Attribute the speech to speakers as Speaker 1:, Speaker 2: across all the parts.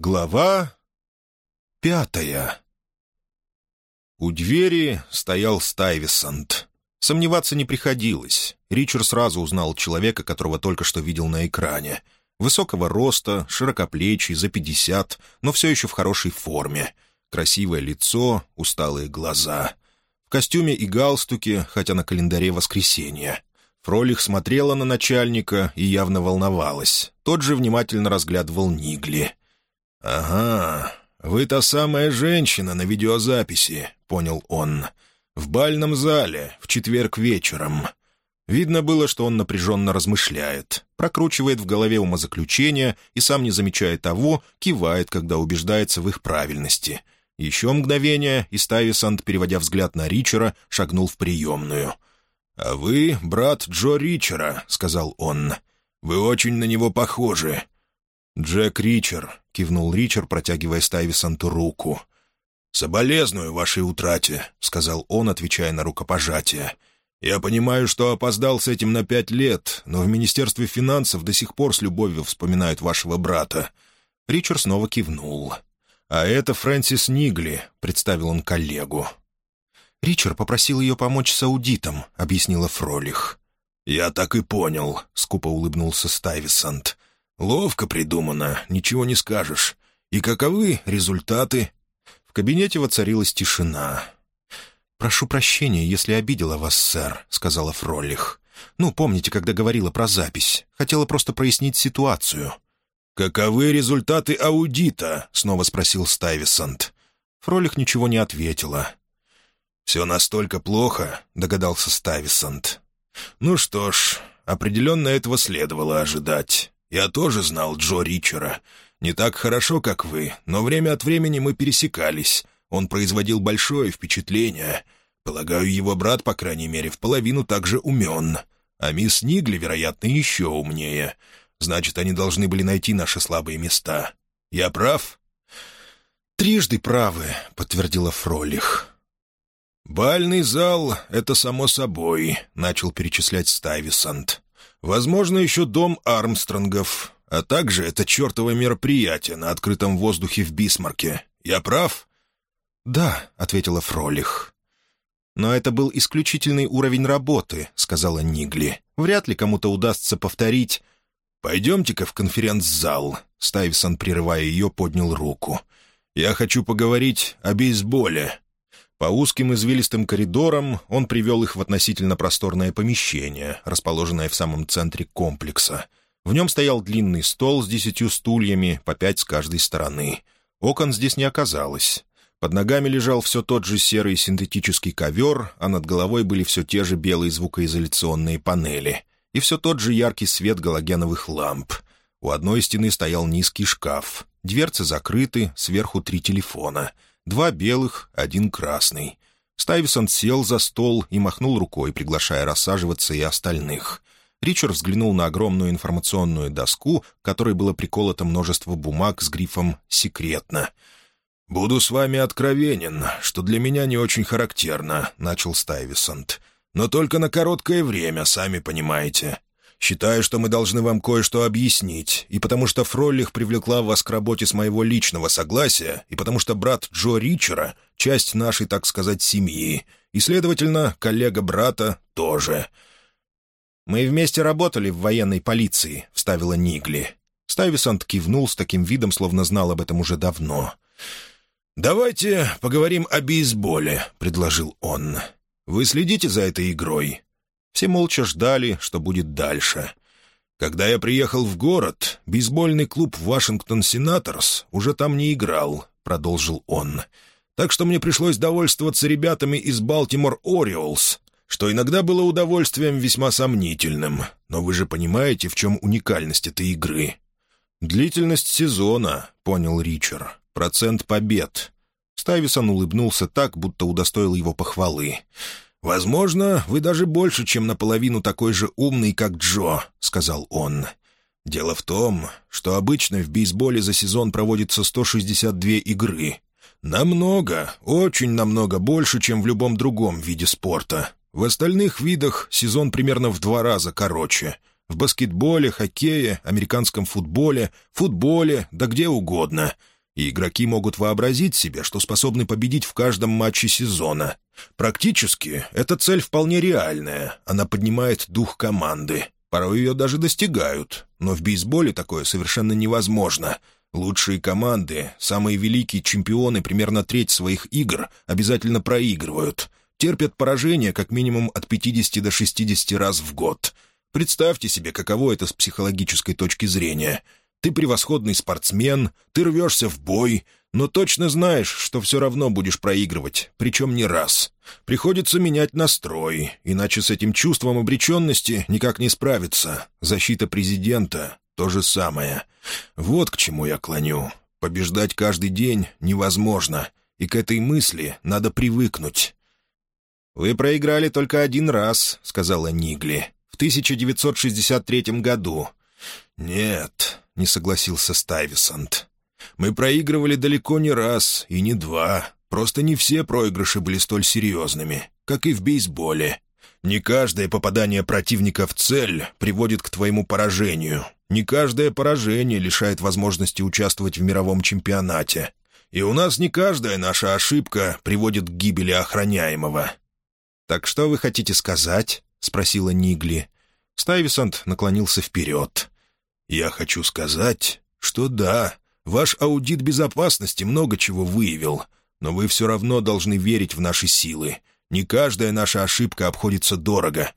Speaker 1: Глава пятая У двери стоял Стайвисант. Сомневаться не приходилось. Ричард сразу узнал человека, которого только что видел на экране. Высокого роста, широкоплечий, за пятьдесят, но все еще в хорошей форме. Красивое лицо, усталые глаза. В костюме и галстуке, хотя на календаре воскресенье. Фролих смотрела на начальника и явно волновалась. Тот же внимательно разглядывал Нигли. «Ага, вы та самая женщина на видеозаписи», — понял он. «В бальном зале, в четверг вечером». Видно было, что он напряженно размышляет, прокручивает в голове умозаключения и, сам не замечая того, кивает, когда убеждается в их правильности. Еще мгновение, и Стависант, переводя взгляд на Ричера, шагнул в приемную. «А вы брат Джо Ричера», — сказал он. «Вы очень на него похожи. «Джек Ричер», — кивнул Ричер, протягивая Стайвисанту руку. «Соболезную вашей утрате», — сказал он, отвечая на рукопожатие. «Я понимаю, что опоздал с этим на пять лет, но в Министерстве финансов до сих пор с любовью вспоминают вашего брата». Ричард снова кивнул. «А это Фрэнсис Нигли», — представил он коллегу. «Ричард попросил ее помочь с аудитом», — объяснила Фролих. «Я так и понял», — скупо улыбнулся Стайвисант. «Ловко придумано, ничего не скажешь. И каковы результаты?» В кабинете воцарилась тишина. «Прошу прощения, если обидела вас, сэр», — сказала Фролих. «Ну, помните, когда говорила про запись? Хотела просто прояснить ситуацию». «Каковы результаты аудита?» — снова спросил Стайвисант. Фролих ничего не ответила. «Все настолько плохо», — догадался Стайвисант. «Ну что ж, определенно этого следовало ожидать. Я тоже знал Джо Ричера. Не так хорошо, как вы, но время от времени мы пересекались. Он производил большое впечатление. Полагаю, его брат, по крайней мере, в половину так же умен. А мисс Нигли, вероятно, еще умнее. Значит, они должны были найти наши слабые места. Я прав?» «Трижды правы», — подтвердила Фролих. «Бальный зал — это само собой», — начал перечислять Стайвисант. Возможно, еще дом Армстронгов, а также это чертово мероприятие на открытом воздухе в Бисмарке. Я прав?» «Да», — ответила Фролих. «Но это был исключительный уровень работы», — сказала Нигли. «Вряд ли кому-то удастся повторить...» «Пойдемте-ка в конференц-зал», — Стайвсон, прерывая ее, поднял руку. «Я хочу поговорить о бейсболе. По узким извилистым коридорам он привел их в относительно просторное помещение, расположенное в самом центре комплекса. В нем стоял длинный стол с десятью стульями, по пять с каждой стороны. Окон здесь не оказалось. Под ногами лежал все тот же серый синтетический ковер, а над головой были все те же белые звукоизоляционные панели. И все тот же яркий свет галогеновых ламп. У одной стены стоял низкий шкаф. Дверцы закрыты, сверху три телефона — Два белых, один красный. Стайвисон сел за стол и махнул рукой, приглашая рассаживаться и остальных. Ричард взглянул на огромную информационную доску, которой было приколото множество бумаг с грифом «Секретно». «Буду с вами откровенен, что для меня не очень характерно», — начал Стайвисонт. «Но только на короткое время, сами понимаете. Считаю, что мы должны вам кое-что объяснить, и потому что Фроллих привлекла вас к работе с моего личного согласия, и потому что брат Джо Ричера — часть нашей, так сказать, семьи, и, следовательно, коллега брата тоже». «Мы вместе работали в военной полиции», — вставила Нигли. Стайвисант кивнул с таким видом, словно знал об этом уже давно. «Давайте поговорим о бейсболе», — предложил он. «Вы следите за этой игрой?» Все молча ждали, что будет дальше. Когда я приехал в город, бейсбольный клуб «Вашингтон Сенаторс» уже там не играл, — продолжил он. Так что мне пришлось довольствоваться ребятами из «Балтимор Ориолс», что иногда было удовольствием весьма сомнительным. Но вы же понимаете, в чем уникальность этой игры. «Длительность сезона», — понял Ричард. «Процент побед». Стайвисон улыбнулся так, будто удостоил его похвалы. «Возможно, вы даже больше, чем наполовину такой же умный, как Джо», — сказал он. «Дело в том, что обычно в бейсболе за сезон проводится 162 игры. Намного, очень намного больше, чем в любом другом виде спорта. В остальных видах сезон примерно в два раза короче. В баскетболе, хоккее, американском футболе, футболе, да где угодно. И игроки могут вообразить себе, что способны победить в каждом матче сезона. Практически эта цель вполне реальная. Она поднимает дух команды. Порой ее даже достигают. Но в бейсболе такое совершенно невозможно. Лучшие команды, самые великие чемпионы примерно треть своих игр обязательно проигрывают. Терпят поражение как минимум от 50 до 60 раз в год. Представьте себе, каково это с психологической точки зрения. Ты превосходный спортсмен, ты рвешься в бой, но точно знаешь, что все равно будешь проигрывать, причем не раз. Приходится менять настрой, иначе с этим чувством обреченности никак не справиться. Защита президента — то же самое. Вот к чему я клоню. Побеждать каждый день невозможно, и к этой мысли надо привыкнуть. «Вы проиграли только один раз», — сказала Нигли, — «в 1963 году». «Нет», — не согласился Стайвисонт. Мы проигрывали далеко не раз и не два. Просто не все проигрыши были столь серьезными, как и в бейсболе. Не каждое попадание противника в цель приводит к твоему поражению. Не каждое поражение лишает возможности участвовать в мировом чемпионате. И у нас не каждая наша ошибка приводит к гибели охраняемого. «Так что вы хотите сказать?» — спросила Нигли. Стайвисонт наклонился вперед. «Я хочу сказать, что да, Ваш аудит безопасности много чего выявил, но вы все равно должны верить в наши силы. Не каждая наша ошибка обходится дорого.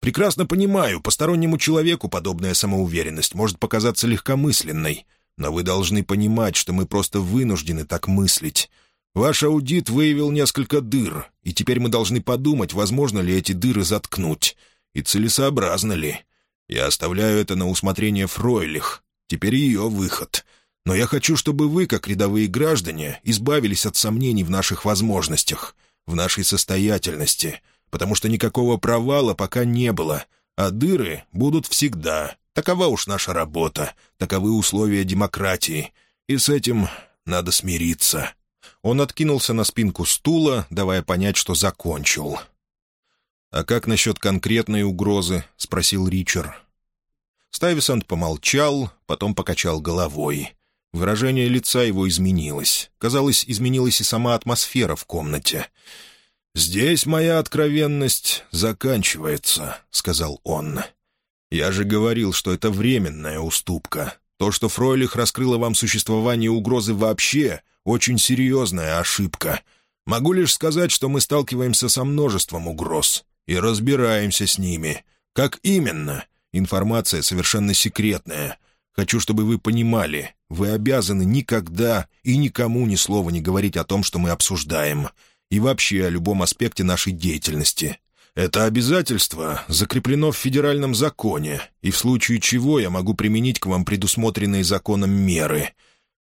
Speaker 1: Прекрасно понимаю, постороннему человеку подобная самоуверенность может показаться легкомысленной, но вы должны понимать, что мы просто вынуждены так мыслить. Ваш аудит выявил несколько дыр, и теперь мы должны подумать, возможно ли эти дыры заткнуть, и целесообразно ли. Я оставляю это на усмотрение Фройлих. Теперь ее выход — но я хочу, чтобы вы, как рядовые граждане, избавились от сомнений в наших возможностях, в нашей состоятельности, потому что никакого провала пока не было, а дыры будут всегда. Такова уж наша работа, таковы условия демократии, и с этим надо смириться». Он откинулся на спинку стула, давая понять, что закончил. «А как насчет конкретной угрозы?» — спросил Ричард. Стайвисонт помолчал, потом покачал головой. Выражение лица его изменилось. Казалось, изменилась и сама атмосфера в комнате. «Здесь моя откровенность заканчивается», — сказал он. «Я же говорил, что это временная уступка. То, что Фройлих раскрыла вам существование угрозы вообще, очень серьезная ошибка. Могу лишь сказать, что мы сталкиваемся со множеством угроз и разбираемся с ними. Как именно? Информация совершенно секретная. Хочу, чтобы вы понимали, вы обязаны никогда и никому ни слова не говорить о том, что мы обсуждаем, и вообще о любом аспекте нашей деятельности. Это обязательство закреплено в федеральном законе, и в случае чего я могу применить к вам предусмотренные законом меры».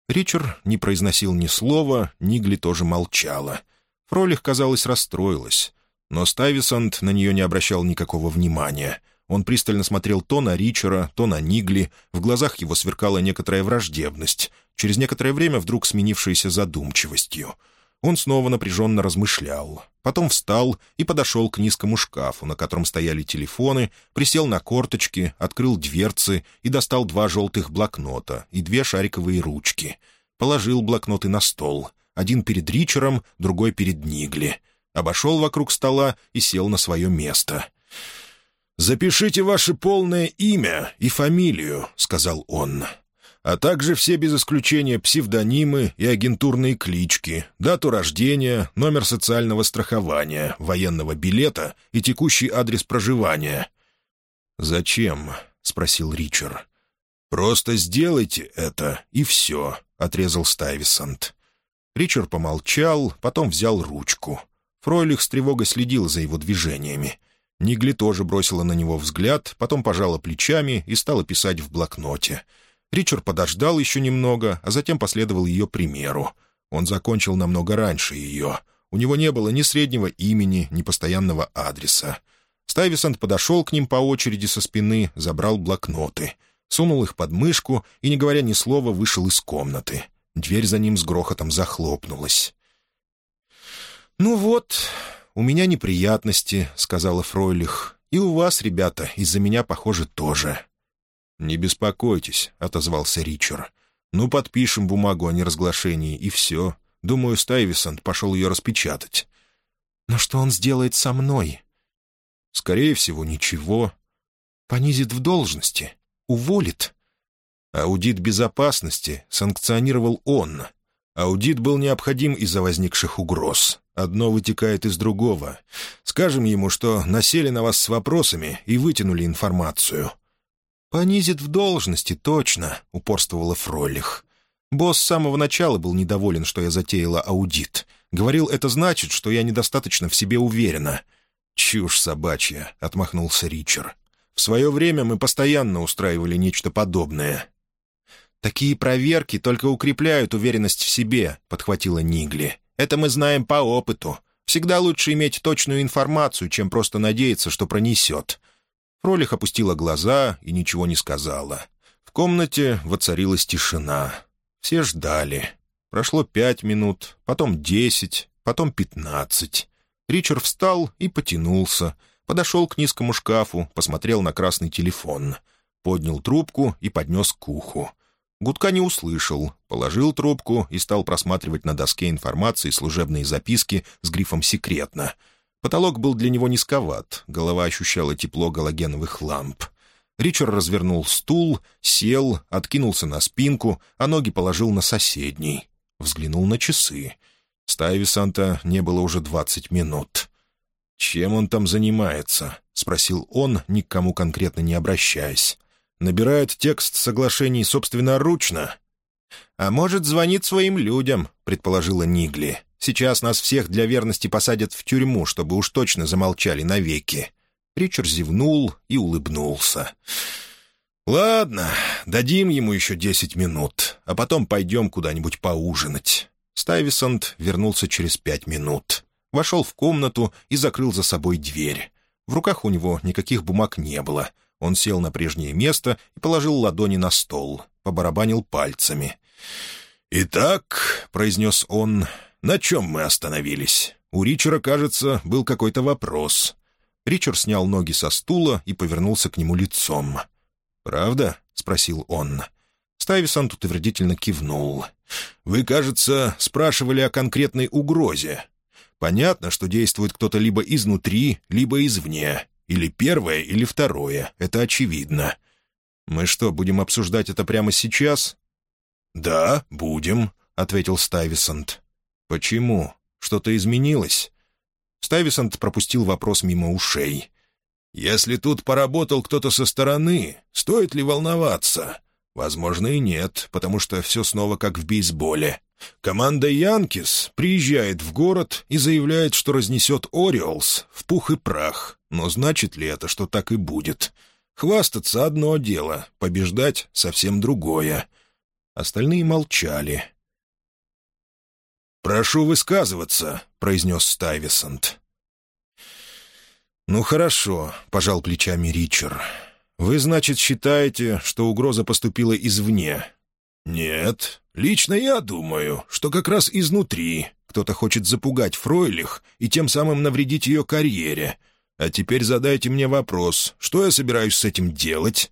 Speaker 1: Ричард не произносил ни слова, Нигли тоже молчала. Фролих, казалось, расстроилась. Но Стайвисонт на нее не обращал никакого внимания — он пристально смотрел то на Ричера, то на Нигли, в глазах его сверкала некоторая враждебность, через некоторое время вдруг сменившаяся задумчивостью. Он снова напряженно размышлял. Потом встал и подошел к низкому шкафу, на котором стояли телефоны, присел на корточки, открыл дверцы и достал два желтых блокнота и две шариковые ручки. Положил блокноты на стол. Один перед Ричером, другой перед Нигли. Обошел вокруг стола и сел на свое место. «Запишите ваше полное имя и фамилию», — сказал он, «а также все без исключения псевдонимы и агентурные клички, дату рождения, номер социального страхования, военного билета и текущий адрес проживания». «Зачем?» — спросил Ричард. «Просто сделайте это, и все», — отрезал Стайвисонт. Ричард помолчал, потом взял ручку. Фройлих с тревогой следил за его движениями. Нигли тоже бросила на него взгляд, потом пожала плечами и стала писать в блокноте. Ричард подождал еще немного, а затем последовал ее примеру. Он закончил намного раньше ее. У него не было ни среднего имени, ни постоянного адреса. Стайвисонт подошел к ним по очереди со спины, забрал блокноты. Сунул их под мышку и, не говоря ни слова, вышел из комнаты. Дверь за ним с грохотом захлопнулась. «Ну вот, «У меня неприятности», — сказала Фройлих. «И у вас, ребята, из-за меня, похоже, тоже». «Не беспокойтесь», — отозвался Ричард. «Ну, подпишем бумагу о неразглашении, и все. Думаю, Стайвисонт пошел ее распечатать».
Speaker 2: «Но что он сделает со мной?»
Speaker 1: «Скорее всего, ничего.
Speaker 2: Понизит в должности. Уволит».
Speaker 1: Аудит безопасности санкционировал он. Аудит был необходим из-за возникших угроз. Одно вытекает из другого. Скажем ему, что насели на вас с вопросами и вытянули информацию.
Speaker 2: «Понизит в должности, точно», — упорствовала Фролих. «Босс с самого начала был недоволен, что я затеяла аудит. Говорил, это значит, что я недостаточно в себе уверена».
Speaker 1: «Чушь собачья», — отмахнулся Ричард. «В свое время мы постоянно устраивали нечто подобное».
Speaker 2: «Такие проверки только укрепляют уверенность в себе», — подхватила Нигли. «Это мы знаем по опыту. Всегда лучше иметь точную информацию, чем просто надеяться, что пронесет». Фролих опустила глаза и ничего не сказала. В комнате воцарилась тишина. Все ждали. Прошло пять минут, потом десять, потом пятнадцать. Ричард встал и потянулся. Подошел к низкому шкафу, посмотрел на красный телефон. Поднял трубку и поднес к уху. Гудка не услышал, положил трубку и стал просматривать на доске информации служебные записки с грифом «Секретно». Потолок был для него низковат, голова ощущала тепло галогеновых ламп. Ричард развернул стул, сел, откинулся на спинку, а ноги положил на соседний. Взглянул на часы. Стайвисанта не было уже двадцать минут. «Чем он там занимается?» — спросил он, ни к кому конкретно не обращаясь. Набирает текст соглашений собственноручно. «А может, звонит своим людям», — предположила Нигли. «Сейчас нас всех для верности посадят в тюрьму, чтобы уж точно замолчали навеки». Ричард зевнул и улыбнулся. «Ладно, дадим ему еще десять минут, а потом пойдем куда-нибудь поужинать». Стайвисонт вернулся через пять минут. Вошел в комнату и закрыл за собой дверь. В руках у него никаких бумаг не было — он сел на прежнее место и положил ладони на стол, побарабанил пальцами. «Итак», — произнес он, — «на чем мы остановились? У Ричера, кажется, был какой-то вопрос». Ричард снял ноги со стула и повернулся к нему лицом. «Правда?» — спросил он. Стайвисант утвердительно кивнул. «Вы, кажется, спрашивали о конкретной угрозе. Понятно, что действует кто-то либо изнутри, либо извне. Или первое, или второе. Это очевидно. Мы что, будем обсуждать это прямо сейчас?» «Да, будем», — ответил Стайвисонт. «Почему? Что-то изменилось?» Стайвисонт пропустил вопрос мимо ушей. «Если тут поработал кто-то со стороны, стоит ли волноваться? Возможно, и нет, потому что все снова как в бейсболе. Команда «Янкис» приезжает в город и заявляет, что разнесет «Ориолс» в пух и прах. Но значит ли это, что так и будет? Хвастаться — одно дело, побеждать — совсем другое. Остальные молчали. «Прошу высказываться», — произнес Стайвисонт. «Ну хорошо», — пожал плечами Ричард. «Вы, значит, считаете, что угроза поступила извне?» «Нет. Лично я думаю, что как раз изнутри кто-то хочет запугать Фройлих и тем самым навредить ее карьере. А теперь задайте мне вопрос, что я собираюсь с этим делать?»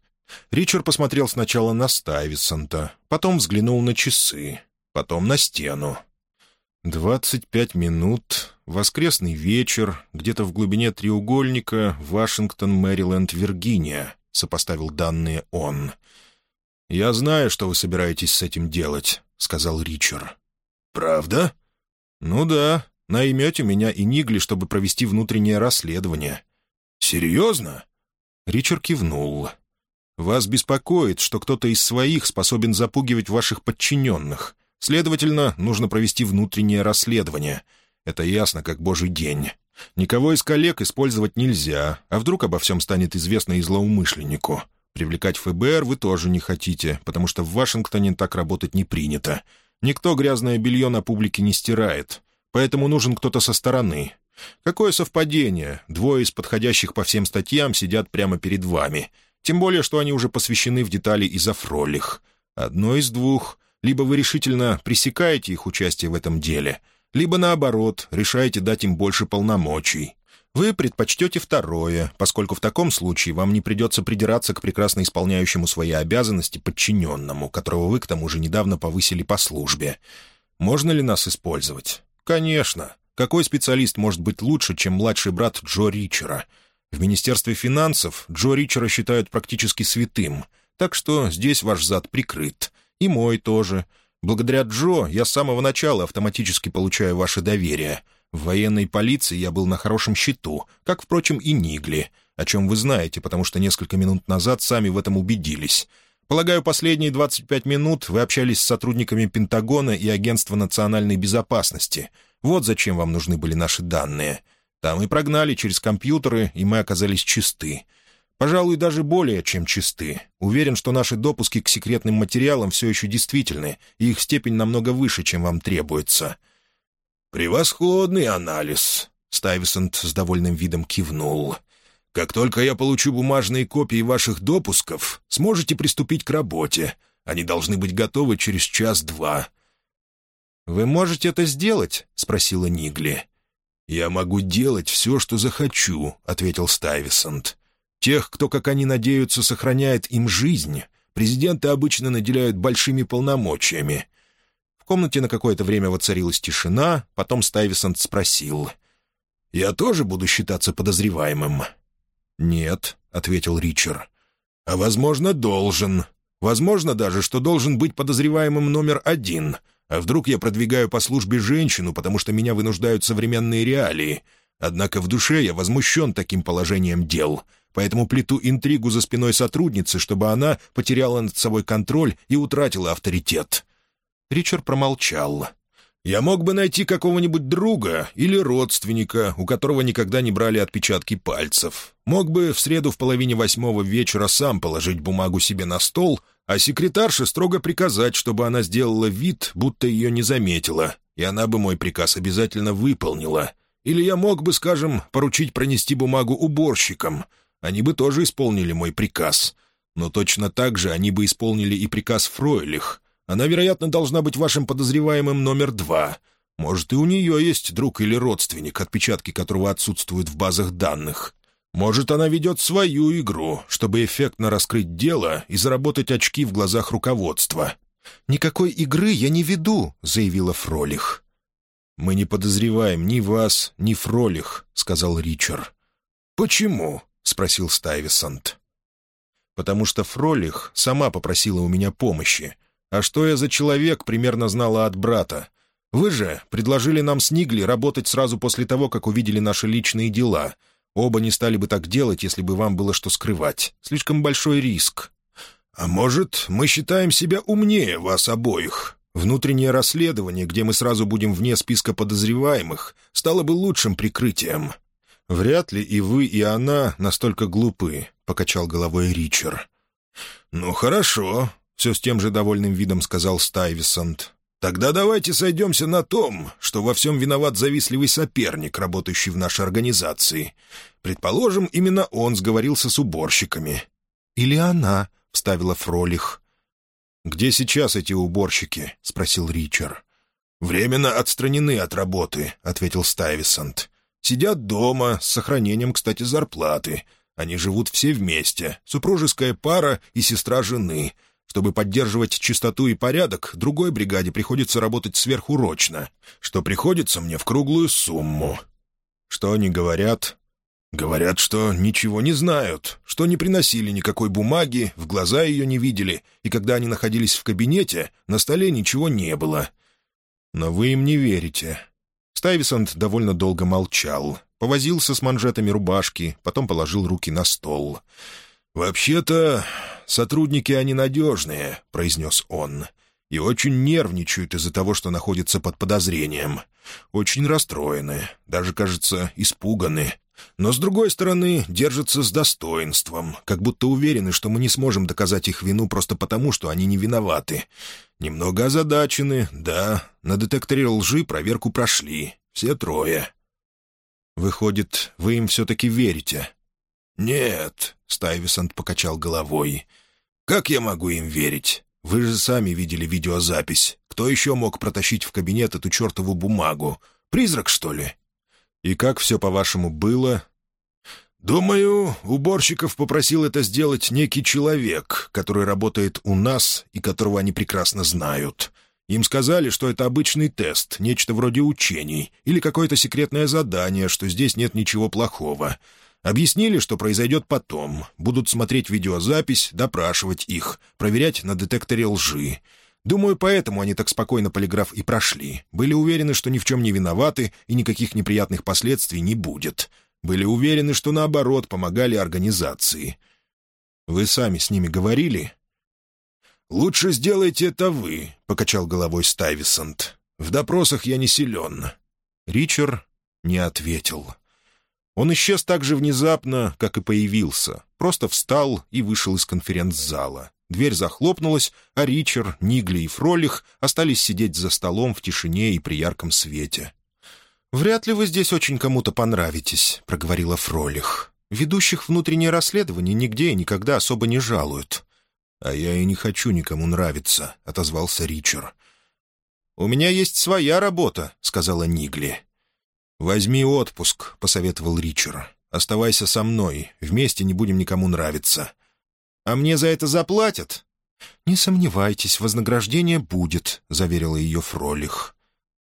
Speaker 2: Ричард посмотрел сначала на Стайвисонта, потом взглянул на часы, потом на стену. «Двадцать пять минут, воскресный вечер, где-то в глубине треугольника, Вашингтон, Мэриленд, Виргиния», — сопоставил данные он. «Я знаю, что вы собираетесь с этим делать», — сказал Ричард. «Правда?» «Ну да. Наймете меня и Нигли, чтобы провести внутреннее расследование». «Серьезно?» Ричард кивнул. «Вас беспокоит, что кто-то из своих способен запугивать ваших подчиненных. Следовательно, нужно провести внутреннее расследование. Это ясно, как божий день. Никого из коллег использовать нельзя, а вдруг обо всем станет известно и злоумышленнику. Привлекать ФБР вы тоже не хотите, потому что в Вашингтоне так работать не принято. Никто грязное белье на публике не стирает, поэтому нужен кто-то со стороны. Какое совпадение, двое из подходящих по всем статьям сидят прямо перед вами. Тем более, что они уже посвящены в детали из. Одно из двух. Либо вы решительно пресекаете их участие в этом деле, либо, наоборот, решаете дать им больше полномочий. Вы предпочтете второе, поскольку в таком случае вам не придется придираться к прекрасно исполняющему свои обязанности подчиненному, которого вы к тому же недавно повысили по службе. Можно ли нас использовать? Конечно. Какой специалист может быть лучше, чем младший брат Джо Ричера? В Министерстве финансов Джо Ричера считают практически святым, так что здесь ваш зад прикрыт. И мой тоже. Благодаря Джо я с самого начала автоматически получаю ваше доверие — в военной полиции я был на хорошем счету, как, впрочем, и Нигли, о чем вы знаете, потому что несколько минут назад сами в этом убедились. Полагаю, последние 25 минут вы общались с сотрудниками Пентагона и Агентства национальной безопасности. Вот зачем вам нужны были наши данные. Там и прогнали через компьютеры, и мы оказались чисты. Пожалуй, даже более чем чисты. Уверен, что наши допуски к секретным материалам все еще действительны, и их степень намного выше, чем вам требуется.
Speaker 1: «Превосходный анализ», — Стайвисонт с довольным видом кивнул. «Как только я получу бумажные копии ваших допусков, сможете приступить к работе. Они должны быть готовы через час-два».
Speaker 2: «Вы можете это сделать?» — спросила Нигли.
Speaker 1: «Я могу делать все, что захочу», — ответил Стайвисонт. «Тех, кто, как они надеются, сохраняет им жизнь, президенты обычно наделяют большими полномочиями.
Speaker 2: В комнате на какое-то время воцарилась тишина, потом Стайвисонт спросил.
Speaker 1: «Я тоже буду считаться подозреваемым?»
Speaker 2: «Нет», — ответил Ричард.
Speaker 1: «А, возможно, должен. Возможно даже, что должен быть подозреваемым номер один. А вдруг я продвигаю по службе женщину, потому что меня вынуждают современные реалии? Однако в душе я возмущен таким положением дел, поэтому плету интригу за спиной сотрудницы, чтобы она потеряла над собой контроль и утратила авторитет.
Speaker 2: Ричард промолчал.
Speaker 1: «Я мог бы найти какого-нибудь друга или родственника, у которого никогда не брали отпечатки пальцев. Мог бы в среду в половине восьмого вечера сам положить бумагу себе на стол, а секретарше строго приказать, чтобы она сделала вид, будто ее не заметила, и она бы мой приказ обязательно выполнила. Или я мог бы, скажем, поручить пронести бумагу уборщикам. Они бы тоже исполнили мой приказ. Но точно так же они бы исполнили и приказ Фройлих, она, вероятно, должна быть вашим подозреваемым номер два. Может, и у нее есть друг или родственник, отпечатки которого отсутствуют в базах данных. Может, она ведет свою игру, чтобы эффектно раскрыть дело и заработать очки в глазах руководства.
Speaker 2: «Никакой игры я не веду», — заявила Фролих.
Speaker 1: «Мы не подозреваем ни вас, ни Фролих», — сказал Ричард.
Speaker 2: «Почему?» — спросил Стайвисонт. «Потому что Фролих сама попросила у меня помощи, а что я за человек, примерно знала от брата. Вы же предложили нам с Нигли работать сразу после того, как увидели наши личные дела. Оба не стали бы так делать, если бы вам было что скрывать. Слишком большой риск.
Speaker 1: А может, мы считаем себя умнее вас обоих? Внутреннее расследование, где мы сразу будем вне списка подозреваемых, стало бы лучшим прикрытием.
Speaker 2: «Вряд ли и вы, и она настолько глупы», — покачал головой Ричард.
Speaker 1: «Ну, хорошо. — все с тем же довольным видом сказал Стайвисонт. «Тогда давайте сойдемся на том, что во всем виноват завистливый соперник, работающий в нашей организации. Предположим, именно он сговорился с уборщиками».
Speaker 2: «Или она», — вставила Фролих.
Speaker 1: «Где сейчас эти уборщики?» — спросил Ричард. «Временно отстранены от работы», — ответил Стайвисонт. «Сидят дома, с сохранением, кстати, зарплаты. Они живут все вместе, супружеская пара и сестра жены. Чтобы поддерживать чистоту и порядок, другой бригаде приходится работать сверхурочно, что приходится мне в круглую сумму. Что они говорят? Говорят, что ничего не знают, что не приносили никакой бумаги, в глаза ее не видели, и когда они находились в кабинете, на столе ничего не было.
Speaker 2: Но вы им не верите. Стайвисонт довольно долго молчал, повозился с манжетами рубашки, потом положил руки на стол.
Speaker 1: «Вообще-то сотрудники они надежные», — произнес он, «и очень нервничают из-за того, что находятся под подозрением. Очень расстроены, даже, кажется, испуганы. Но, с другой стороны, держатся с достоинством, как будто уверены, что мы не сможем доказать их вину просто потому, что они не виноваты. Немного озадачены, да, на детекторе лжи проверку прошли, все трое».
Speaker 2: «Выходит, вы им все-таки верите?»
Speaker 1: «Нет», — Стайвисонт покачал головой. «Как я могу им верить? Вы же сами видели видеозапись. Кто еще мог протащить в кабинет эту чертову бумагу? Призрак, что ли?» «И как все, по-вашему, было?» «Думаю, уборщиков попросил это сделать некий человек, который работает у нас и которого они прекрасно знают. Им сказали, что это обычный тест, нечто вроде учений, или какое-то секретное задание, что здесь нет ничего плохого. Объяснили, что произойдет потом. Будут смотреть видеозапись, допрашивать их, проверять на детекторе лжи. Думаю, поэтому они так спокойно полиграф и прошли. Были уверены, что ни в чем не виноваты и никаких неприятных последствий не будет. Были уверены, что наоборот помогали организации. Вы сами с ними говорили?» «Лучше сделайте это вы», — покачал головой Стайвисонт. «В допросах я не силен».
Speaker 2: Ричард не ответил. Он исчез так же внезапно, как и появился. Просто встал и вышел из конференц-зала. Дверь захлопнулась, а Ричард, Нигли и Фролих остались сидеть за столом в тишине и при ярком свете. «Вряд ли вы здесь очень кому-то понравитесь», — проговорила Фролих. «Ведущих внутреннее расследование нигде и никогда особо не жалуют».
Speaker 1: «А я и не хочу никому нравиться», — отозвался Ричард.
Speaker 2: «У меня есть своя работа», — сказала Нигли.
Speaker 1: «Возьми отпуск», — посоветовал Ричард. «Оставайся со мной. Вместе не будем никому нравиться».
Speaker 2: «А мне за это заплатят?» «Не сомневайтесь, вознаграждение будет», — заверила ее Фролих.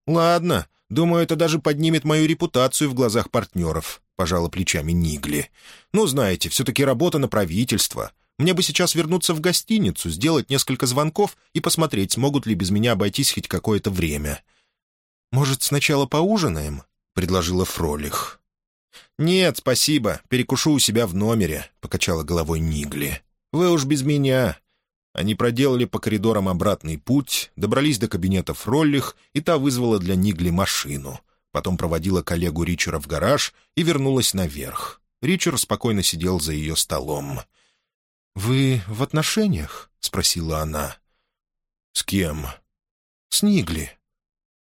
Speaker 2: «Ладно, думаю, это даже поднимет мою репутацию в глазах партнеров», — пожала плечами Нигли. «Ну, знаете, все-таки работа на правительство. Мне бы сейчас вернуться в гостиницу, сделать несколько звонков и посмотреть, смогут ли без меня обойтись хоть какое-то время». «Может, сначала поужинаем?» — предложила Фролих. «Нет, спасибо, перекушу у себя в номере», — покачала головой Нигли. «Вы уж без меня». Они проделали по коридорам обратный путь, добрались до кабинета Фроллих, и та вызвала для Нигли машину. Потом проводила коллегу Ричера в гараж и вернулась наверх. Ричард спокойно сидел за ее столом. «Вы в отношениях?» — спросила она.
Speaker 1: «С кем?»
Speaker 2: «С Нигли».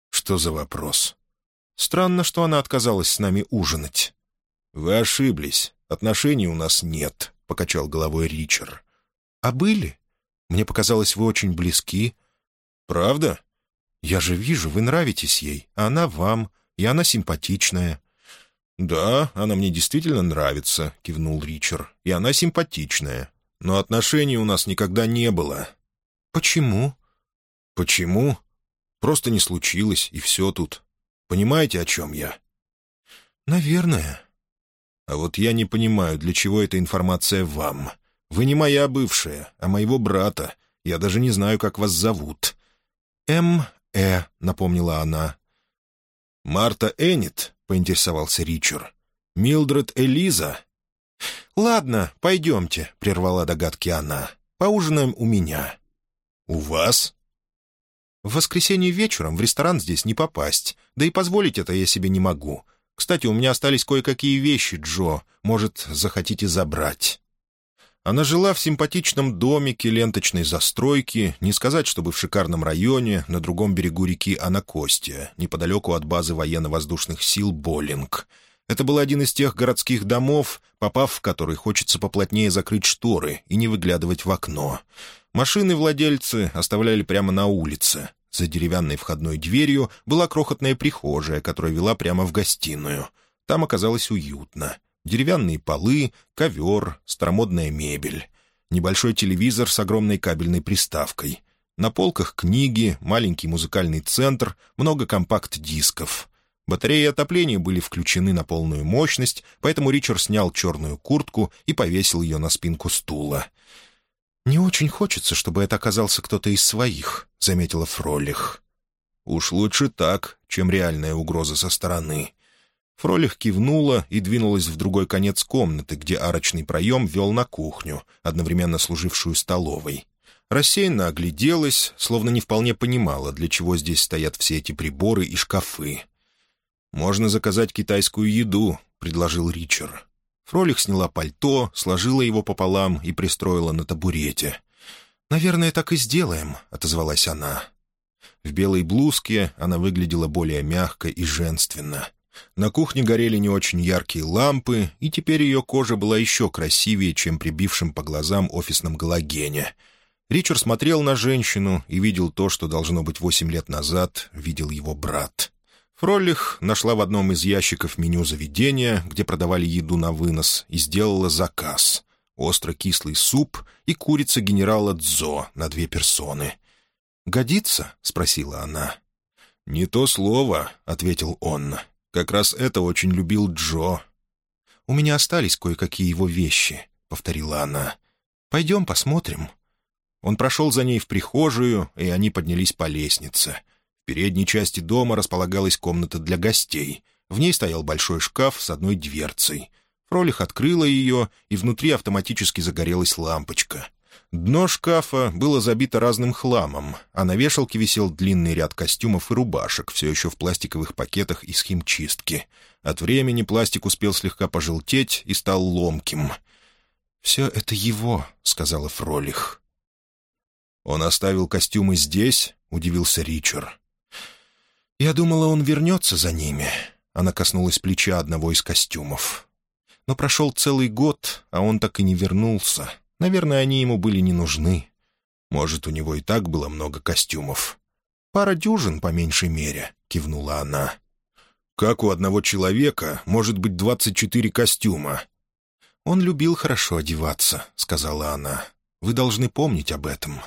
Speaker 1: «Что за вопрос?»
Speaker 2: Странно, что она отказалась с нами ужинать».
Speaker 1: «Вы ошиблись. Отношений у нас нет», — покачал головой Ричард.
Speaker 2: «А были? Мне показалось, вы очень близки».
Speaker 1: «Правда?»
Speaker 2: «Я же вижу, вы нравитесь ей, а она вам, и она симпатичная».
Speaker 1: «Да, она мне действительно нравится», — кивнул Ричард. «И она симпатичная. Но отношений у нас никогда не было».
Speaker 2: «Почему?»
Speaker 1: «Почему? Просто не случилось, и все тут. Понимаете, о чем я?»
Speaker 2: «Наверное».
Speaker 1: «А вот я не понимаю, для чего эта информация вам. Вы не моя бывшая, а моего брата. Я даже не знаю, как вас зовут».
Speaker 2: «М.Э.», — напомнила она.
Speaker 1: «Марта Эннет?» — поинтересовался Ричард. «Милдред Элиза?»
Speaker 2: «Ладно, пойдемте», — прервала догадки она. «Поужинаем у меня».
Speaker 1: «У вас?»
Speaker 2: В воскресенье вечером в ресторан здесь не попасть, да и позволить это я себе не могу. Кстати, у меня остались кое-какие вещи, Джо. Может, захотите забрать?» Она жила в симпатичном домике ленточной застройки, не сказать, чтобы в шикарном районе, на другом берегу реки Анакостия, неподалеку от базы военно-воздушных сил Боллинг. Это был один из тех городских домов, попав в который хочется поплотнее закрыть шторы и не выглядывать в окно. Машины владельцы оставляли прямо на улице. За деревянной входной дверью была крохотная прихожая, которая вела прямо в гостиную. Там оказалось уютно. Деревянные полы, ковер, старомодная мебель. Небольшой телевизор с огромной кабельной приставкой. На полках книги, маленький музыкальный центр, много компакт-дисков. Батареи отопления были включены на полную мощность, поэтому Ричард снял черную куртку и повесил ее на спинку стула. «Не очень хочется, чтобы это оказался кто-то из своих», — заметила Фролих.
Speaker 1: «Уж лучше так, чем реальная угроза со стороны».
Speaker 2: Фролих кивнула и двинулась в другой конец комнаты, где арочный проем вел на кухню, одновременно служившую столовой. Рассеянно огляделась, словно не вполне понимала, для чего здесь стоят все эти приборы и шкафы.
Speaker 1: «Можно заказать китайскую еду», — предложил Ричард.
Speaker 2: Фролих сняла пальто, сложила его пополам и пристроила на табурете. «Наверное, так и сделаем», — отозвалась она. В белой блузке она выглядела более мягко и женственно. На кухне горели не очень яркие лампы, и теперь ее кожа была еще красивее, чем прибившим по глазам офисном галогене. Ричард смотрел на женщину и видел то, что, должно быть, восемь лет назад видел его брат.
Speaker 1: Фроллих нашла в одном из ящиков меню заведения, где продавали еду на вынос, и сделала заказ. Остро-кислый суп и курица генерала Дзо на две персоны. «Годится?» — спросила она. «Не то слово», — ответил он. «Как раз это очень любил Джо». «У меня остались кое-какие его вещи», — повторила она. «Пойдем посмотрим». Он прошел за ней в прихожую, и они поднялись по лестнице. В передней части дома располагалась комната для гостей. В ней стоял большой шкаф с одной дверцей. Фролих открыла ее, и внутри автоматически загорелась лампочка. Дно шкафа было забито разным хламом, а на вешалке висел длинный ряд костюмов и рубашек, все еще в пластиковых пакетах из химчистки. От времени пластик успел слегка пожелтеть и стал ломким. «Все это его», — сказала Фролих. «Он оставил костюмы здесь?» — удивился Ричард. «Я думала, он вернется за ними». Она коснулась плеча одного из костюмов. Но прошел целый год, а он так и не вернулся. Наверное, они ему были не нужны. Может, у него и так было много костюмов. «Пара дюжин, по меньшей мере», — кивнула она. «Как у одного человека может быть двадцать четыре костюма?» «Он любил хорошо одеваться», — сказала она. «Вы должны помнить об этом».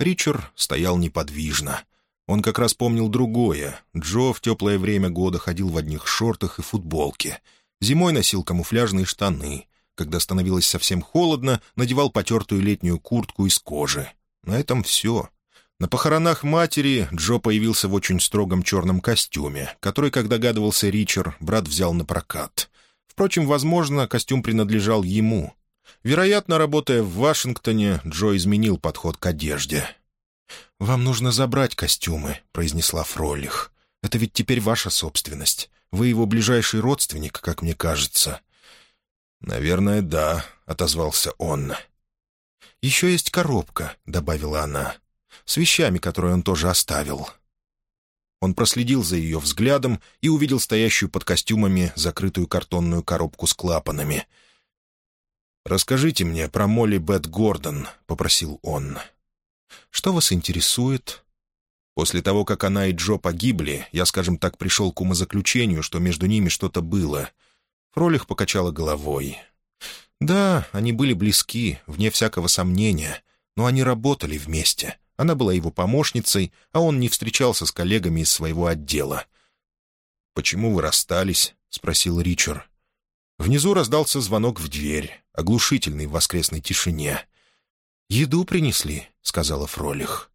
Speaker 1: Ричард стоял неподвижно. Он как раз помнил другое. Джо в теплое время года ходил в одних шортах и футболке. Зимой носил камуфляжные штаны. Когда становилось совсем холодно, надевал потертую летнюю куртку из кожи. На этом все. На похоронах матери Джо появился в очень строгом черном костюме, который, как догадывался Ричард, брат взял на прокат. Впрочем, возможно, костюм принадлежал ему. Вероятно, работая в Вашингтоне, Джо изменил подход к одежде. «Вам нужно забрать костюмы», — произнесла Фролих. «Это ведь теперь ваша собственность. Вы его ближайший родственник, как мне кажется». «Наверное, да», — отозвался он. «Еще есть коробка», — добавила она, — «с вещами, которые он тоже оставил». Он проследил за ее взглядом и увидел стоящую под костюмами закрытую картонную коробку с клапанами. «Расскажите мне про Молли Бет Гордон», — попросил он. Что вас интересует?» После того, как она и Джо погибли, я, скажем так, пришел к умозаключению, что между ними что-то было. Фролих покачала головой. «Да, они были близки, вне всякого сомнения, но они работали вместе. Она была его помощницей, а он не встречался с коллегами из своего отдела». «Почему вы расстались?» — спросил Ричард. Внизу раздался звонок в дверь, оглушительный в воскресной тишине. «Еду принесли», — сказала Фролих.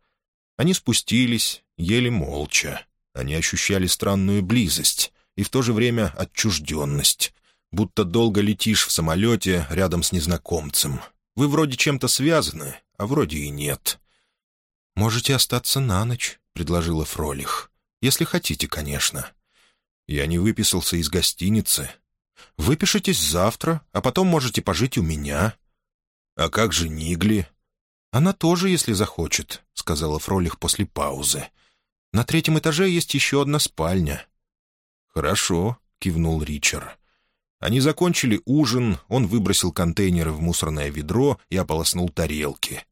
Speaker 1: Они спустились, ели молча. Они ощущали странную близость и в то же время отчужденность, будто долго летишь в самолете рядом с незнакомцем. Вы вроде чем-то связаны, а вроде и нет. «Можете остаться на ночь», — предложила Фролих. «Если хотите, конечно». «Я не выписался из гостиницы». «Выпишитесь завтра, а потом можете пожить у меня». «А как же Нигли?» «Она тоже, если захочет», — сказала Фролих после паузы. «На третьем этаже есть еще одна спальня». «Хорошо», — кивнул Ричард. Они закончили ужин, он выбросил контейнеры в мусорное ведро и ополоснул тарелки.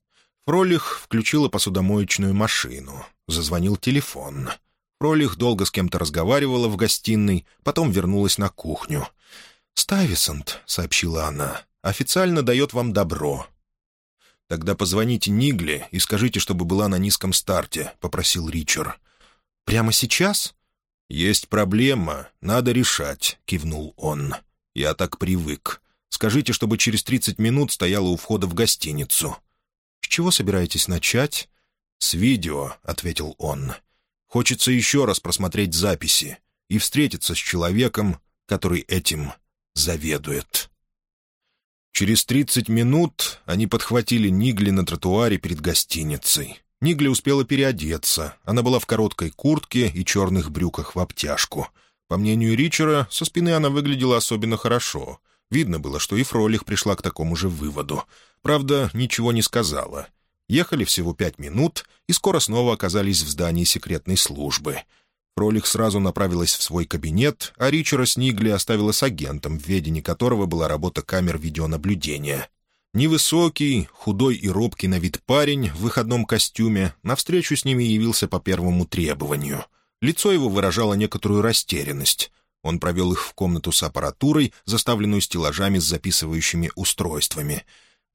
Speaker 1: Фролих включила посудомоечную машину. Зазвонил телефон. Фролих долго с кем-то разговаривала в гостиной, потом вернулась на кухню. «Стайвисонт», — сообщила она, — «официально дает вам добро. «Тогда позвоните Нигле и скажите, чтобы была на низком старте», — попросил Ричард. «Прямо сейчас?» «Есть проблема, надо решать», — кивнул он. «Я так привык. Скажите, чтобы через тридцать минут стояла у входа в гостиницу». «С чего собираетесь начать?» «С видео», — ответил он. «Хочется еще раз просмотреть записи и встретиться с человеком, который этим заведует». Через тридцать минут они подхватили Нигли на тротуаре перед гостиницей. Нигли успела переодеться. Она была в короткой куртке и черных брюках в обтяжку. По мнению Ричера, со спины она выглядела особенно хорошо. Видно было, что и Фролих пришла к такому же выводу. Правда, ничего не сказала. Ехали всего пять минут и скоро снова оказались в здании секретной службы — Фролих сразу направилась в свой кабинет, а Ричера Снигли оставила с агентом, в ведении которого была работа камер видеонаблюдения. Невысокий, худой и робкий на вид парень в выходном костюме навстречу с ними явился по первому требованию. Лицо его выражало некоторую растерянность. Он провел их в комнату с аппаратурой, заставленную стеллажами с записывающими устройствами.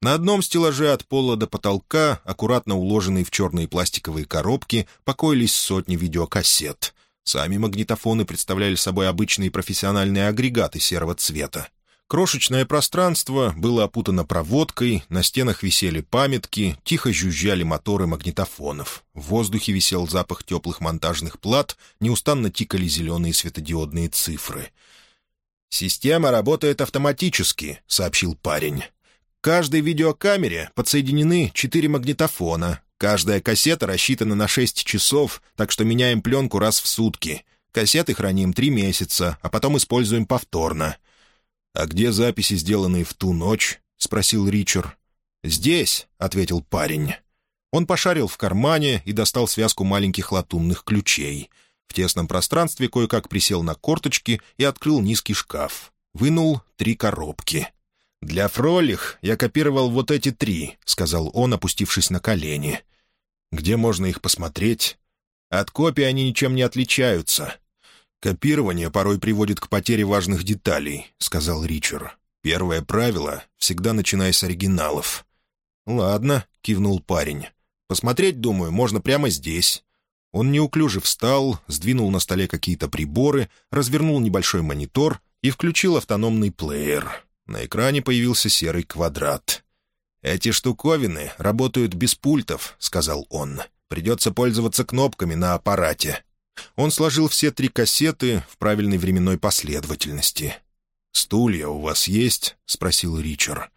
Speaker 1: На одном стеллаже от пола до потолка, аккуратно уложенные в черные пластиковые коробки, покоились сотни видеокассет. Сами магнитофоны представляли собой обычные профессиональные агрегаты серого цвета. Крошечное пространство было опутано проводкой, на стенах висели памятки, тихо жужжали моторы магнитофонов. В воздухе висел запах теплых монтажных плат, неустанно тикали зеленые светодиодные цифры. «Система работает автоматически», — сообщил парень. «К каждой видеокамере подсоединены четыре магнитофона. Каждая кассета рассчитана на шесть часов, так что меняем пленку раз в сутки. Кассеты храним три месяца, а потом используем повторно». «А где записи, сделанные в ту ночь?» — спросил Ричард. «Здесь», — ответил парень. Он пошарил в кармане и достал связку маленьких латунных ключей. В тесном пространстве кое-как присел на корточки и открыл низкий шкаф. Вынул три коробки. «Для фролих я копировал вот эти три», — сказал он, опустившись на колени. «Где можно их посмотреть?» «От копий они ничем не отличаются. «Копирование порой приводит к потере важных деталей», — сказал Ричард. «Первое правило — всегда начинай с оригиналов». «Ладно», — кивнул парень. «Посмотреть, думаю, можно прямо здесь». Он неуклюже встал, сдвинул на столе какие-то приборы, развернул небольшой монитор и включил автономный плеер. На экране появился серый квадрат. «Эти штуковины работают без пультов», — сказал он. «Придется пользоваться кнопками на аппарате. Он сложил все три кассеты в правильной временной последовательности. «Стулья у вас есть?» — спросил Ричард.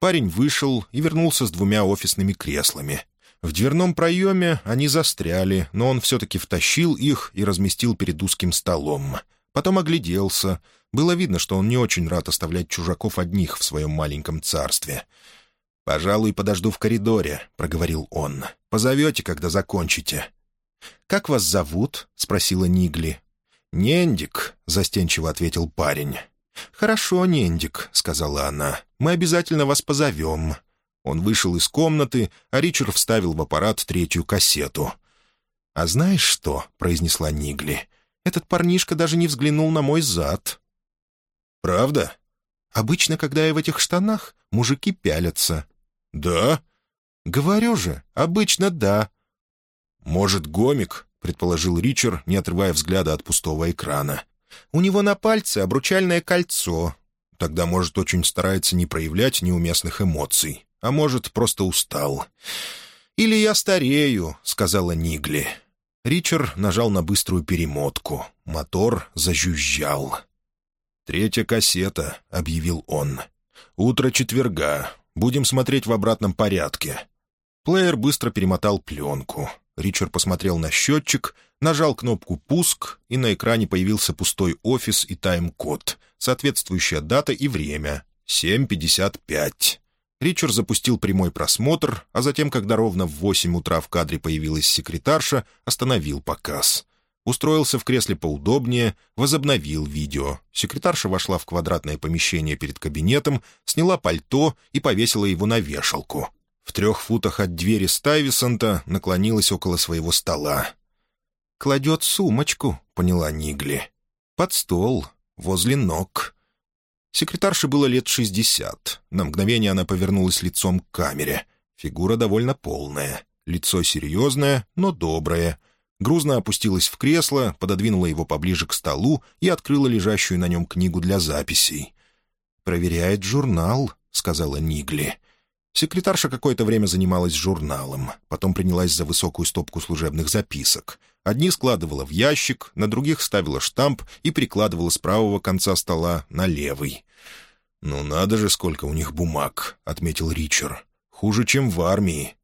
Speaker 1: Парень вышел и вернулся с двумя офисными креслами. В дверном проеме они застряли, но он все-таки втащил их и разместил перед узким столом. Потом огляделся. Было видно, что он не очень рад оставлять чужаков одних в своем маленьком царстве. «Пожалуй, подожду в коридоре», — проговорил он. «Позовете, когда закончите». «Как вас зовут?» — спросила Нигли. «Нендик», — застенчиво ответил парень. «Хорошо, Нендик», — сказала она. «Мы обязательно вас позовем». Он вышел из комнаты, а Ричард вставил в аппарат третью кассету. «А знаешь что?» — произнесла Нигли. «Этот парнишка даже не взглянул на мой зад». «Правда?» «Обычно, когда я в этих штанах, мужики пялятся». «Да?» «Говорю же, обычно да. «Может, гомик?» — предположил Ричард, не отрывая взгляда от пустого экрана. «У него на пальце обручальное кольцо. Тогда, может, очень старается не проявлять неуместных эмоций. А может, просто устал. «Или я старею», — сказала Нигли. Ричард нажал на быструю перемотку. Мотор зажужжал. «Третья кассета», — объявил он. «Утро четверга. Будем смотреть в обратном порядке». Плеер быстро перемотал пленку. Ричард посмотрел на счетчик, нажал кнопку «Пуск», и на экране появился пустой офис и тайм-код, соответствующая дата и время — 7.55. Ричард запустил прямой просмотр, а затем, когда ровно в 8 утра в кадре появилась секретарша, остановил показ. Устроился в кресле поудобнее, возобновил видео. Секретарша вошла в квадратное помещение перед кабинетом, сняла пальто и повесила его на вешалку в трех футах от двери Стайвисонта наклонилась около своего стола. «Кладет сумочку», — поняла Нигли. «Под стол, возле ног». Секретарше было лет шестьдесят. На мгновение она повернулась лицом к камере. Фигура довольно полная. Лицо серьезное, но доброе. Грузно опустилась в кресло, пододвинула его поближе к столу и открыла лежащую на нем книгу для записей. «Проверяет журнал», — сказала Нигли. Секретарша какое-то время занималась журналом, потом принялась за высокую стопку служебных записок. Одни складывала в ящик, на других ставила штамп и прикладывала с правого конца стола на левый. «Ну надо же, сколько у них бумаг», — отметил Ричард. «Хуже, чем в армии».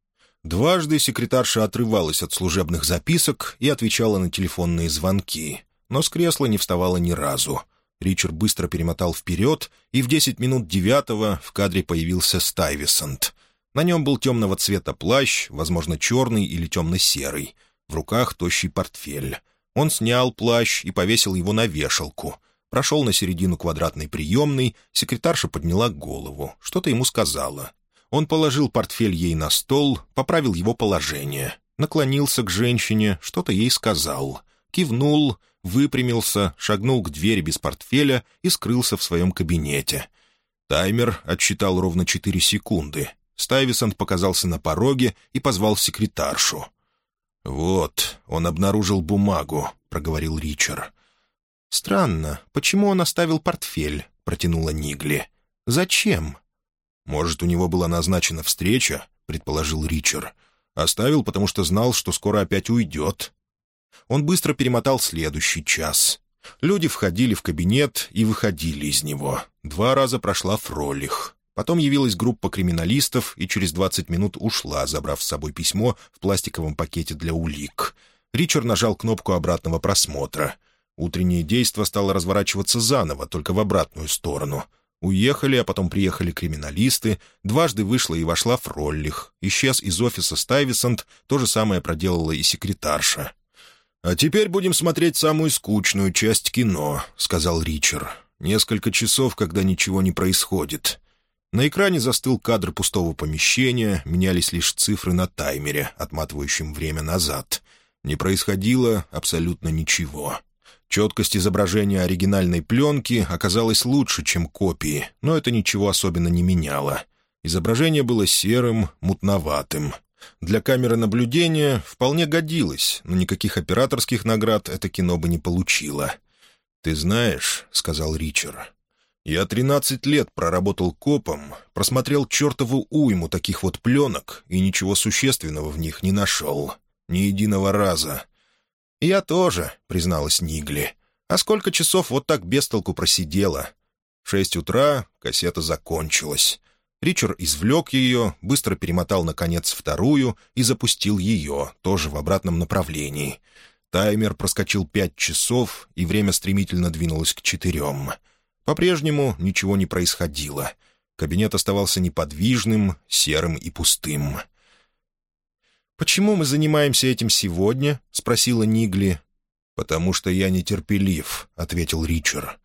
Speaker 1: Дважды секретарша отрывалась от служебных записок и отвечала на телефонные звонки, но с кресла не вставала ни разу — Ричард быстро перемотал вперед, и в десять минут девятого в кадре появился Стайвисонт. На нем был темного цвета плащ, возможно, черный или темно-серый. В руках тощий портфель. Он снял плащ и повесил его на вешалку. Прошел на середину квадратной приемной, секретарша подняла голову, что-то ему сказала. Он положил портфель ей на стол, поправил его положение. Наклонился к женщине, что-то ей сказал — кивнул, выпрямился, шагнул к двери без портфеля и скрылся в своем кабинете. Таймер отсчитал ровно четыре секунды. Стайвисонт показался на пороге и позвал секретаршу. «Вот, он обнаружил бумагу», — проговорил Ричард. «Странно, почему он оставил портфель?» — протянула Нигли. «Зачем?» «Может, у него была назначена встреча?» — предположил Ричард. «Оставил, потому что знал, что скоро опять уйдет». Он быстро перемотал следующий час. Люди входили в кабинет и выходили из него. Два раза прошла Фролих. Потом явилась группа криминалистов и через двадцать минут ушла, забрав с собой письмо в пластиковом пакете для улик. Ричард нажал кнопку обратного просмотра. Утреннее действо стало разворачиваться заново, только в обратную сторону. Уехали, а потом приехали криминалисты. Дважды вышла и вошла Фроллих. Исчез из офиса Стайвисонт, то же самое проделала и секретарша. «А теперь будем смотреть самую скучную часть кино», — сказал Ричард. «Несколько часов, когда ничего не происходит». На экране застыл кадр пустого помещения, менялись лишь цифры на таймере, отматывающем время назад. Не происходило абсолютно ничего. Четкость изображения оригинальной пленки оказалась лучше, чем копии, но это ничего особенно не меняло. Изображение было серым, мутноватым. Для камеры наблюдения вполне годилось, но никаких операторских наград это кино бы не получило. «Ты знаешь», — сказал Ричард, — «я тринадцать лет проработал копом, просмотрел чертову уйму таких вот пленок и ничего существенного в них не нашел. Ни единого раза». «Я тоже», — призналась Нигли. «А сколько часов вот так без толку просидела?» Шесть утра кассета закончилась. Ричард извлек ее, быстро перемотал, наконец, вторую и запустил ее, тоже в обратном направлении. Таймер проскочил пять часов, и время стремительно двинулось к четырем. По-прежнему ничего не происходило. Кабинет оставался неподвижным, серым и пустым. «Почему мы занимаемся этим сегодня?» — спросила Нигли. «Потому что я нетерпелив», — ответил Ричард.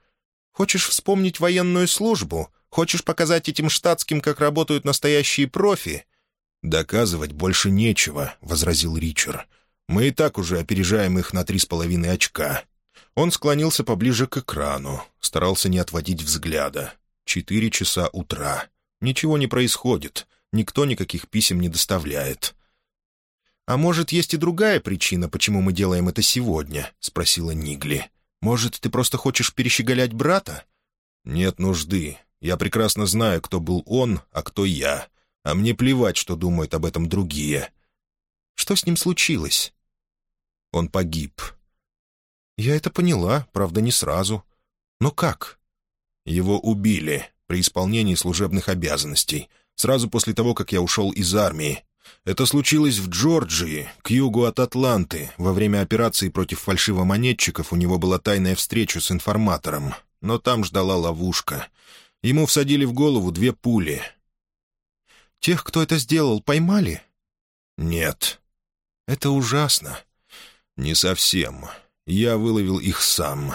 Speaker 1: «Хочешь вспомнить военную службу?» Хочешь показать этим штатским, как работают настоящие профи?» «Доказывать больше нечего», — возразил Ричард. «Мы и так уже опережаем их на три с половиной очка». Он склонился поближе к экрану, старался не отводить взгляда. Четыре часа утра. Ничего не происходит, никто никаких писем не доставляет. «А может, есть и другая причина, почему мы делаем это сегодня?» — спросила Нигли. «Может, ты просто хочешь перещеголять брата?» «Нет нужды. Я прекрасно знаю, кто был он, а кто я. А мне плевать, что думают об этом другие. Что с ним случилось? Он погиб. Я это поняла, правда, не сразу. Но как? Его убили при исполнении служебных обязанностей, сразу после того, как я ушел из армии. Это случилось в Джорджии, к югу от Атланты. Во время операции против фальшивомонетчиков у него была тайная встреча с информатором, но там ждала ловушка — Ему всадили в голову две пули. «Тех, кто это сделал, поймали?» «Нет». «Это ужасно». «Не совсем. Я выловил их сам».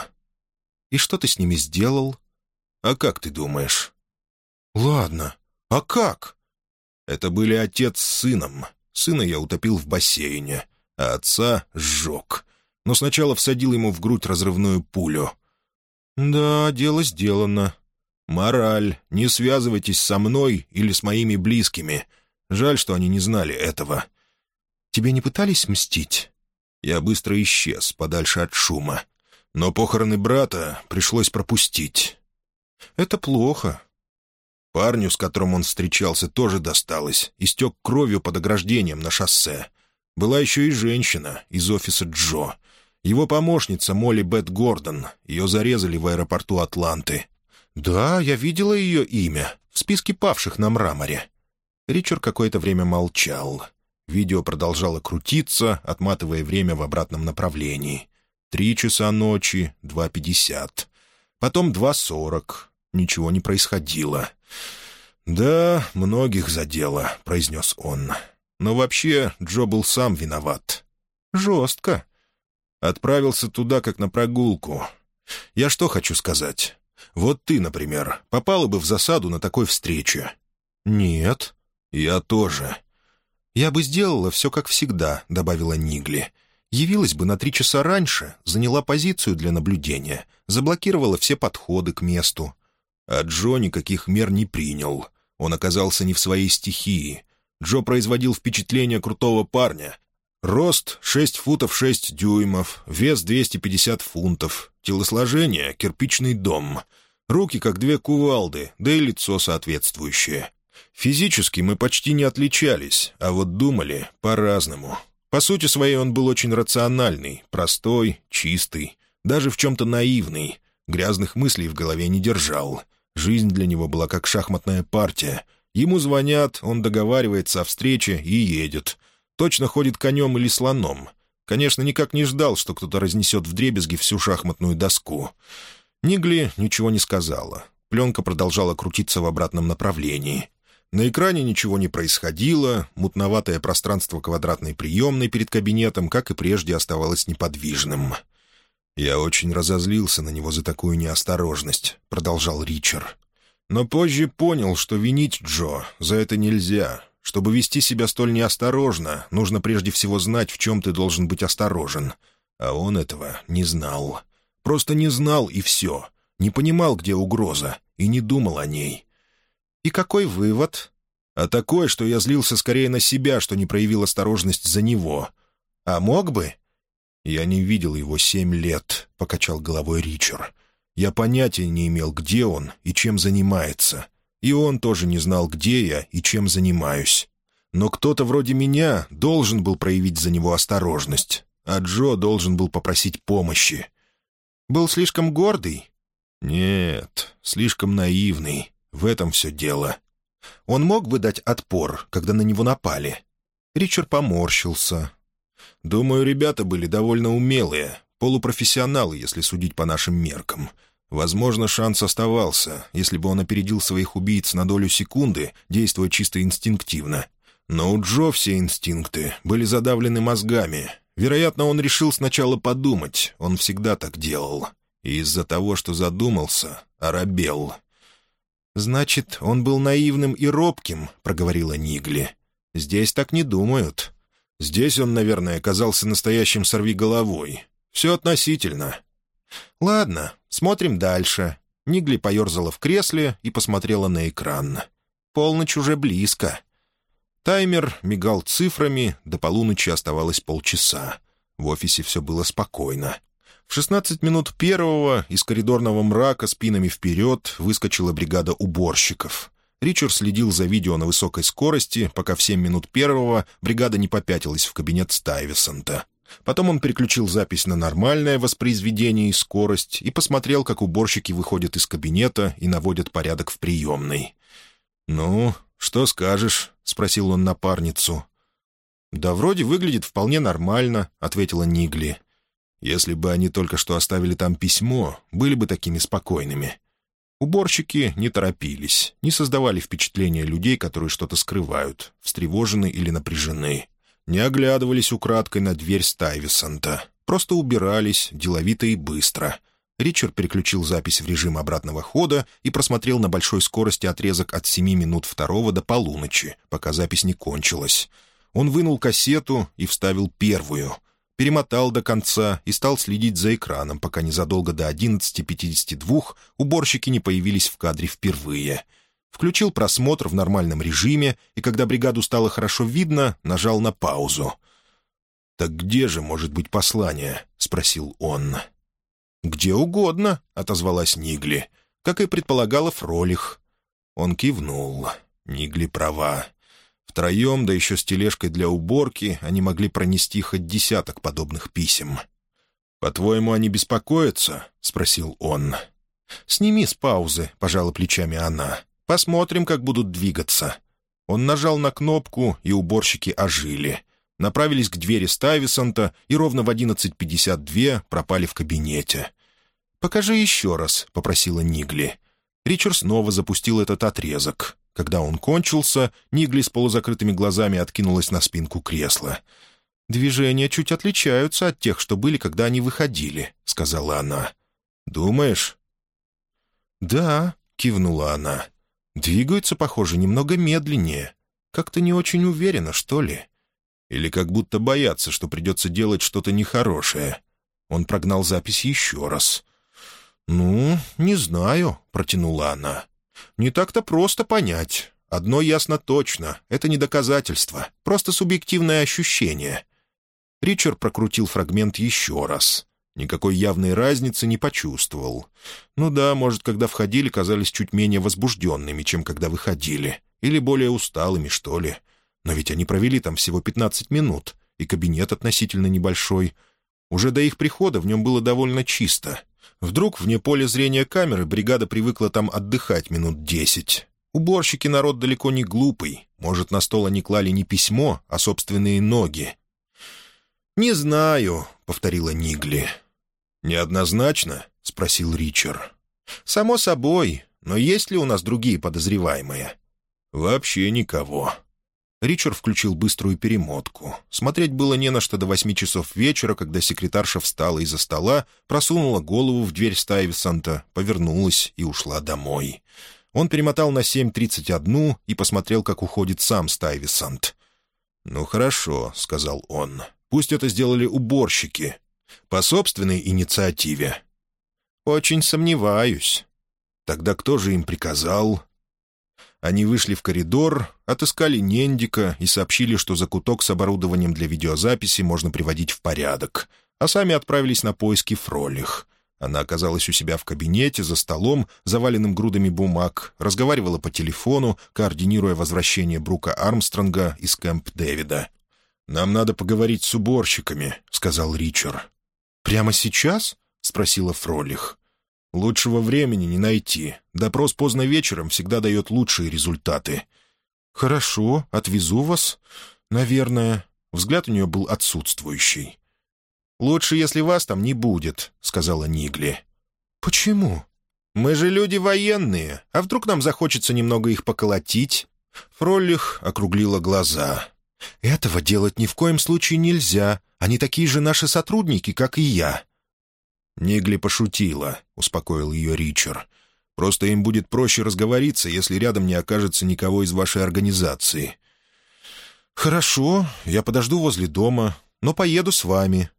Speaker 1: «И что ты с ними сделал?» «А как ты думаешь?» «Ладно. А как?» «Это были отец с сыном. Сына я утопил в бассейне, а отца сжег. Но сначала всадил ему в грудь разрывную пулю». «Да, дело сделано. «Мораль. Не связывайтесь со мной или с моими близкими. Жаль, что они не знали этого». «Тебе не пытались мстить?» Я быстро исчез, подальше от шума. Но похороны брата пришлось пропустить. «Это плохо». Парню, с которым он встречался, тоже досталось. Истек кровью под ограждением на шоссе. Была еще и женщина из офиса Джо. Его помощница Молли Бет Гордон. Ее зарезали в аэропорту Атланты. «Да, я видела ее имя в списке павших на мраморе». Ричард какое-то время молчал. Видео продолжало крутиться, отматывая время в обратном направлении. Три часа ночи, два пятьдесят. Потом два сорок. Ничего не происходило. «Да, многих задело», — произнес он. «Но вообще Джо был сам виноват». «Жестко». Отправился туда, как на прогулку. Я что хочу сказать? Вот ты, например, попала бы в засаду на такой встрече?» «Нет». «Я тоже». «Я бы сделала все как всегда», — добавила Нигли.
Speaker 2: Явилась бы на три часа раньше, заняла позицию для наблюдения, заблокировала все подходы к месту.
Speaker 1: А Джо никаких мер не принял. Он оказался не в своей стихии. Джо производил впечатление крутого парня. Рост — 6 футов 6 дюймов, вес 250 фунтов, телосложение — кирпичный дом. Руки как две кувалды, да и лицо соответствующее. Физически мы почти не отличались, а вот думали по-разному. По сути своей он был очень рациональный, простой, чистый, даже в чем-то наивный. Грязных мыслей в голове не держал. Жизнь для него была как шахматная партия. Ему звонят, он договаривается о встрече и едет. Точно ходит конем или слоном. Конечно, никак не ждал, что кто-то разнесет вдребезги всю шахматную доску. Нигли ничего не сказала. Пленка продолжала крутиться в обратном направлении. На экране ничего не происходило, мутноватое пространство квадратной приемной перед кабинетом, как и прежде, оставалось неподвижным. «Я очень разозлился на него за такую неосторожность», — продолжал Ричард. «Но позже понял, что винить Джо за это нельзя. Чтобы вести себя столь неосторожно, нужно прежде всего знать, в чем ты должен быть осторожен. А он этого не знал. Просто не знал, и все. Не понимал, где угроза, и не думал о ней.
Speaker 2: «И какой вывод?»
Speaker 1: «А такой, что я злился скорее на себя, что не проявил осторожность за него.
Speaker 2: А мог бы?»
Speaker 1: «Я не видел его семь лет», — покачал головой Ричард. «Я понятия не имел, где он и чем занимается. И он тоже не знал, где я и чем занимаюсь. Но кто-то вроде меня должен был проявить за него осторожность, а Джо должен был попросить помощи».
Speaker 2: «Был слишком гордый?»
Speaker 1: «Нет, слишком наивный. В этом все дело.
Speaker 2: Он мог бы дать отпор, когда на него напали. Ричард поморщился.
Speaker 1: «Думаю, ребята были довольно умелые, полупрофессионалы, если судить по нашим меркам. Возможно, шанс оставался, если бы он опередил своих убийц на долю секунды, действуя чисто инстинктивно. Но у Джо все инстинкты были задавлены мозгами. Вероятно, он решил сначала подумать, он всегда так делал. И из-за того, что задумался, оробел.
Speaker 2: «Значит, он был наивным и робким», — проговорила Нигли. «Здесь так не думают».
Speaker 1: «Здесь он, наверное, оказался настоящим сорвиголовой. Все относительно».
Speaker 2: «Ладно, смотрим дальше». Нигли поерзала в кресле и посмотрела на экран. «Полночь уже близко».
Speaker 1: Таймер мигал цифрами, до полуночи оставалось полчаса. В офисе все было спокойно. В 16 минут первого из коридорного мрака спинами вперед выскочила бригада уборщиков. Ричард следил за видео на высокой скорости, пока в 7 минут первого бригада не попятилась в кабинет Стайвисонта. Потом он переключил запись на нормальное воспроизведение и скорость и посмотрел, как уборщики выходят из кабинета и наводят порядок в приемной. «Ну, что скажешь?» — спросил он напарницу.
Speaker 2: «Да вроде выглядит вполне нормально», — ответила Нигли.
Speaker 1: Если бы они только что оставили там письмо, были бы такими спокойными. Уборщики не торопились, не создавали впечатления людей, которые что-то скрывают, встревожены или напряжены. Не оглядывались украдкой на дверь Стайвисонта. Просто убирались, деловито и быстро. Ричард переключил запись в режим обратного хода и просмотрел на большой скорости отрезок от семи минут второго до полуночи, пока запись не кончилась. Он вынул кассету и вставил первую — перемотал до конца и стал следить за экраном, пока незадолго до 11.52 уборщики не появились в кадре впервые. Включил просмотр в нормальном режиме, и когда бригаду стало хорошо видно, нажал на паузу. «Так где же может быть послание?» — спросил он.
Speaker 2: «Где угодно», — отозвалась Нигли, как и предполагала Фролих.
Speaker 1: Он кивнул. Нигли права. Втроем, да еще с тележкой для уборки, они могли пронести хоть десяток подобных писем. «По-твоему, они беспокоятся?» — спросил он.
Speaker 2: «Сними с паузы», — пожала плечами она. «Посмотрим, как будут двигаться». Он нажал на кнопку, и уборщики ожили. Направились к двери Стайвисонта и ровно в 11.52 пропали в кабинете. «Покажи еще раз», — попросила Нигли. Ричард снова запустил этот отрезок. Когда он кончился, Нигли с полузакрытыми глазами откинулась на спинку кресла. «Движения чуть отличаются от тех, что были, когда они выходили», — сказала она.
Speaker 1: «Думаешь?»
Speaker 2: «Да», — кивнула она. «Двигаются, похоже, немного медленнее. Как-то не очень уверенно, что ли?»
Speaker 1: Или как будто боятся, что придется делать что-то нехорошее. Он прогнал запись еще раз.
Speaker 2: «Ну, не знаю», — протянула она. «Не так-то просто понять. Одно ясно точно — это не доказательство, просто субъективное ощущение». Ричард прокрутил фрагмент еще раз. Никакой явной разницы не почувствовал. Ну да, может, когда входили, казались чуть менее возбужденными, чем когда выходили. Или более усталыми, что ли. Но ведь они провели там всего 15 минут, и кабинет относительно небольшой. Уже до их прихода в нем было довольно чисто. Вдруг вне поля зрения камеры бригада привыкла там отдыхать минут десять. Уборщики народ далеко не глупый. Может, на стол они клали не письмо, а собственные ноги. «Не знаю», — повторила Нигли.
Speaker 1: «Неоднозначно?» — спросил Ричард.
Speaker 2: «Само собой. Но есть ли у нас другие подозреваемые?»
Speaker 1: «Вообще никого».
Speaker 2: Ричард включил быструю перемотку. Смотреть было не на что до восьми часов вечера, когда секретарша встала из-за стола, просунула голову в дверь Стайвисанта, повернулась и ушла домой. Он перемотал на 7.31 и посмотрел, как уходит сам Стайвисант.
Speaker 1: «Ну хорошо», — сказал он. «Пусть это сделали уборщики. По собственной инициативе».
Speaker 2: «Очень сомневаюсь».
Speaker 1: «Тогда кто же им приказал?» Они вышли в коридор, отыскали Нендика и сообщили, что закуток с оборудованием для видеозаписи можно приводить в порядок, а сами отправились на поиски Фролих. Она оказалась у себя в кабинете, за столом, заваленным грудами бумаг, разговаривала по телефону, координируя возвращение Брука Армстронга из Кэмп Дэвида. «Нам надо поговорить с уборщиками», — сказал Ричард.
Speaker 2: «Прямо сейчас?» — спросила Фролих.
Speaker 1: Лучшего времени не найти. Допрос поздно вечером всегда дает лучшие результаты.
Speaker 2: «Хорошо, отвезу вас. Наверное». Взгляд у нее был отсутствующий.
Speaker 1: «Лучше, если вас там не будет», — сказала Нигли.
Speaker 2: «Почему?»
Speaker 1: «Мы же люди военные. А вдруг нам захочется немного их поколотить?»
Speaker 2: Фроллих округлила глаза. «Этого делать ни в коем случае нельзя. Они такие же наши сотрудники, как и я.
Speaker 1: Нигли пошутила, — успокоил ее Ричард. «Просто им будет проще разговориться, если рядом не окажется никого из вашей организации».
Speaker 2: «Хорошо, я подожду возле дома, но поеду с вами».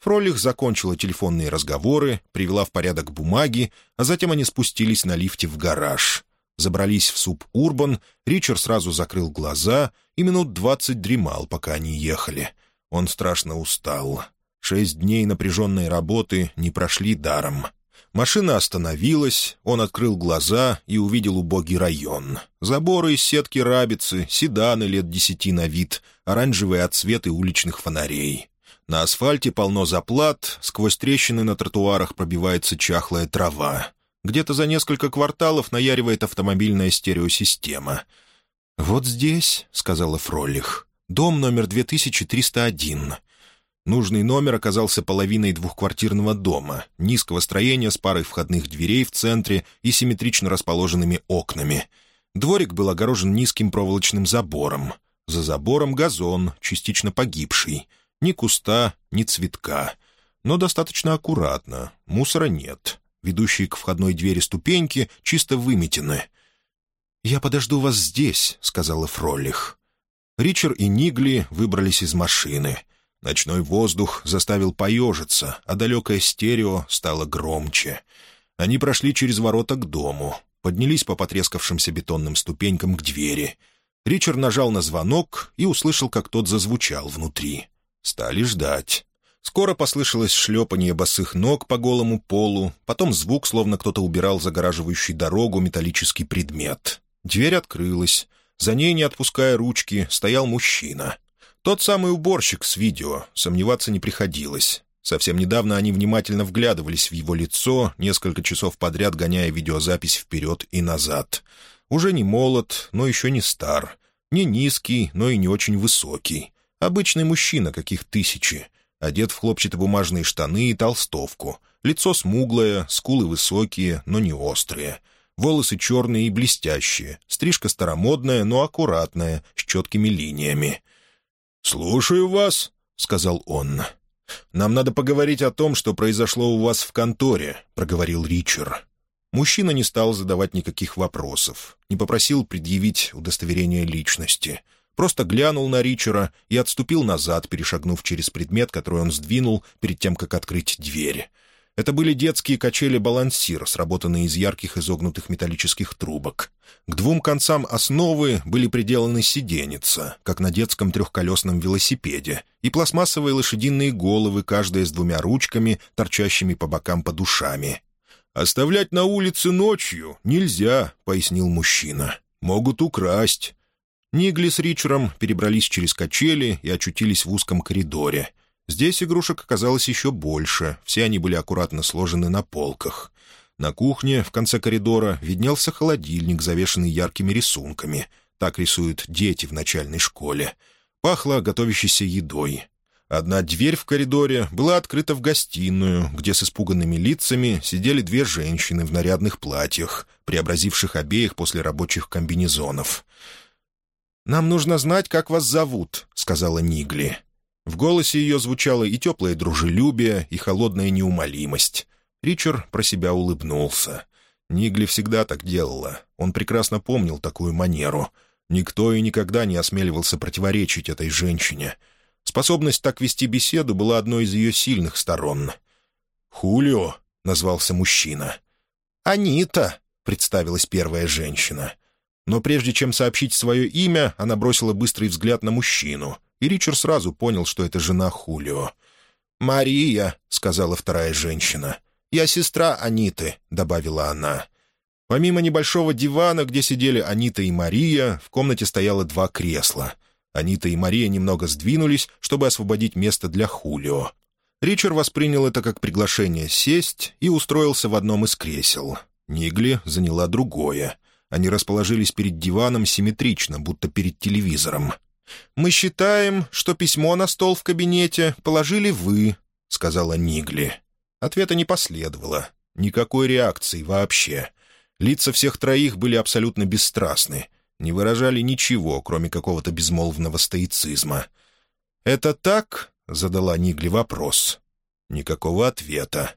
Speaker 2: Фролих закончила телефонные разговоры, привела в порядок бумаги, а затем они спустились на лифте в гараж. Забрались в суп «Урбан», Ричард сразу закрыл глаза и минут двадцать дремал, пока они ехали. Он страшно устал. Шесть дней напряженной работы не прошли даром. Машина остановилась, он открыл глаза и увидел убогий район. Заборы из сетки рабицы, седаны лет десяти на вид, оранжевые отсветы уличных фонарей. На асфальте полно заплат, сквозь трещины на тротуарах пробивается чахлая трава. Где-то за несколько кварталов наяривает автомобильная стереосистема. «Вот здесь», — сказала Фролих, — «дом номер 2301. Нужный номер оказался половиной двухквартирного дома, низкого строения с парой входных дверей в центре и симметрично расположенными окнами. Дворик был огорожен низким проволочным забором. За забором газон, частично погибший. Ни куста, ни цветка. Но достаточно аккуратно, мусора нет. Ведущие к входной двери ступеньки чисто выметены. «Я подожду вас здесь», — сказала Фролих. Ричард и Нигли выбрались из машины — Ночной воздух заставил поежиться, а далекое стерео стало громче. Они прошли через ворота к дому, поднялись по потрескавшимся бетонным ступенькам к двери. Ричард нажал на звонок и услышал, как тот зазвучал внутри. Стали ждать. Скоро послышалось шлепание босых ног по голому полу, потом звук, словно кто-то убирал загораживающий дорогу металлический предмет. Дверь открылась. За ней, не отпуская ручки, стоял мужчина. Тот самый уборщик с видео, сомневаться не приходилось. Совсем недавно они внимательно вглядывались в его лицо, несколько часов подряд гоняя видеозапись вперед и назад. Уже не молод, но еще не стар. Не низкий, но и не очень высокий. Обычный мужчина, каких тысячи. Одет в хлопчатобумажные штаны и толстовку. Лицо смуглое, скулы высокие, но не острые. Волосы черные и блестящие. Стрижка старомодная, но аккуратная, с четкими линиями.
Speaker 1: «Слушаю вас», — сказал он. «Нам надо поговорить о том, что произошло у вас в конторе», — проговорил Ричард.
Speaker 2: Мужчина не стал задавать никаких вопросов, не попросил предъявить удостоверение личности.
Speaker 1: просто глянул на Ричера и отступил назад, перешагнув через предмет, который он сдвинул перед тем, как открыть дверь. Это были детские качели-балансир, сработанные из ярких изогнутых металлических трубок. К двум концам основы были приделаны сиденьица, как на детском трехколесном велосипеде, и пластмассовые лошадиные головы, каждая с двумя ручками, торчащими по бокам подушами. «Оставлять на улице ночью нельзя», — пояснил мужчина. «Могут украсть». Нигли с Ричером перебрались через качели и очутились в узком коридоре. Здесь игрушек оказалось еще больше, все они были аккуратно сложены на полках. На кухне в конце коридора виднелся холодильник, завешенный яркими рисунками. Так рисуют дети в начальной школе. Пахло готовящейся едой. Одна дверь в коридоре была открыта в гостиную, где с испуганными лицами сидели две женщины в нарядных платьях, преобразивших обеих после рабочих комбинезонов. «Нам нужно знать, как вас зовут», — сказала Нигли. В голосе ее звучало и теплое дружелюбие, и холодная неумолимость. Ричард про себя улыбнулся. Нигли всегда так делала. Он прекрасно помнил такую манеру. Никто и никогда не осмеливался противоречить этой женщине. Способность так вести беседу была одной из ее сильных сторон. «Хулио», — назвался мужчина. «Анита», — представилась первая женщина. Но прежде чем сообщить свое имя, она бросила быстрый взгляд на мужчину — и Ричард сразу понял, что это жена Хулио. «Мария», — сказала вторая женщина. «Я сестра Аниты», — добавила она. Помимо небольшого дивана, где сидели Анита и Мария, в комнате стояло два кресла. Анита и Мария немного сдвинулись, чтобы освободить место для Хулио. Ричард воспринял это как приглашение сесть и устроился в одном из кресел. Нигли заняла другое. Они расположились перед диваном симметрично, будто перед телевизором. «Мы считаем, что письмо на стол в кабинете положили вы», — сказала Нигли. Ответа не последовало. Никакой реакции вообще. Лица всех троих были абсолютно бесстрастны, не выражали ничего, кроме какого-то безмолвного стоицизма. «Это так?» — задала Нигли вопрос. Никакого ответа.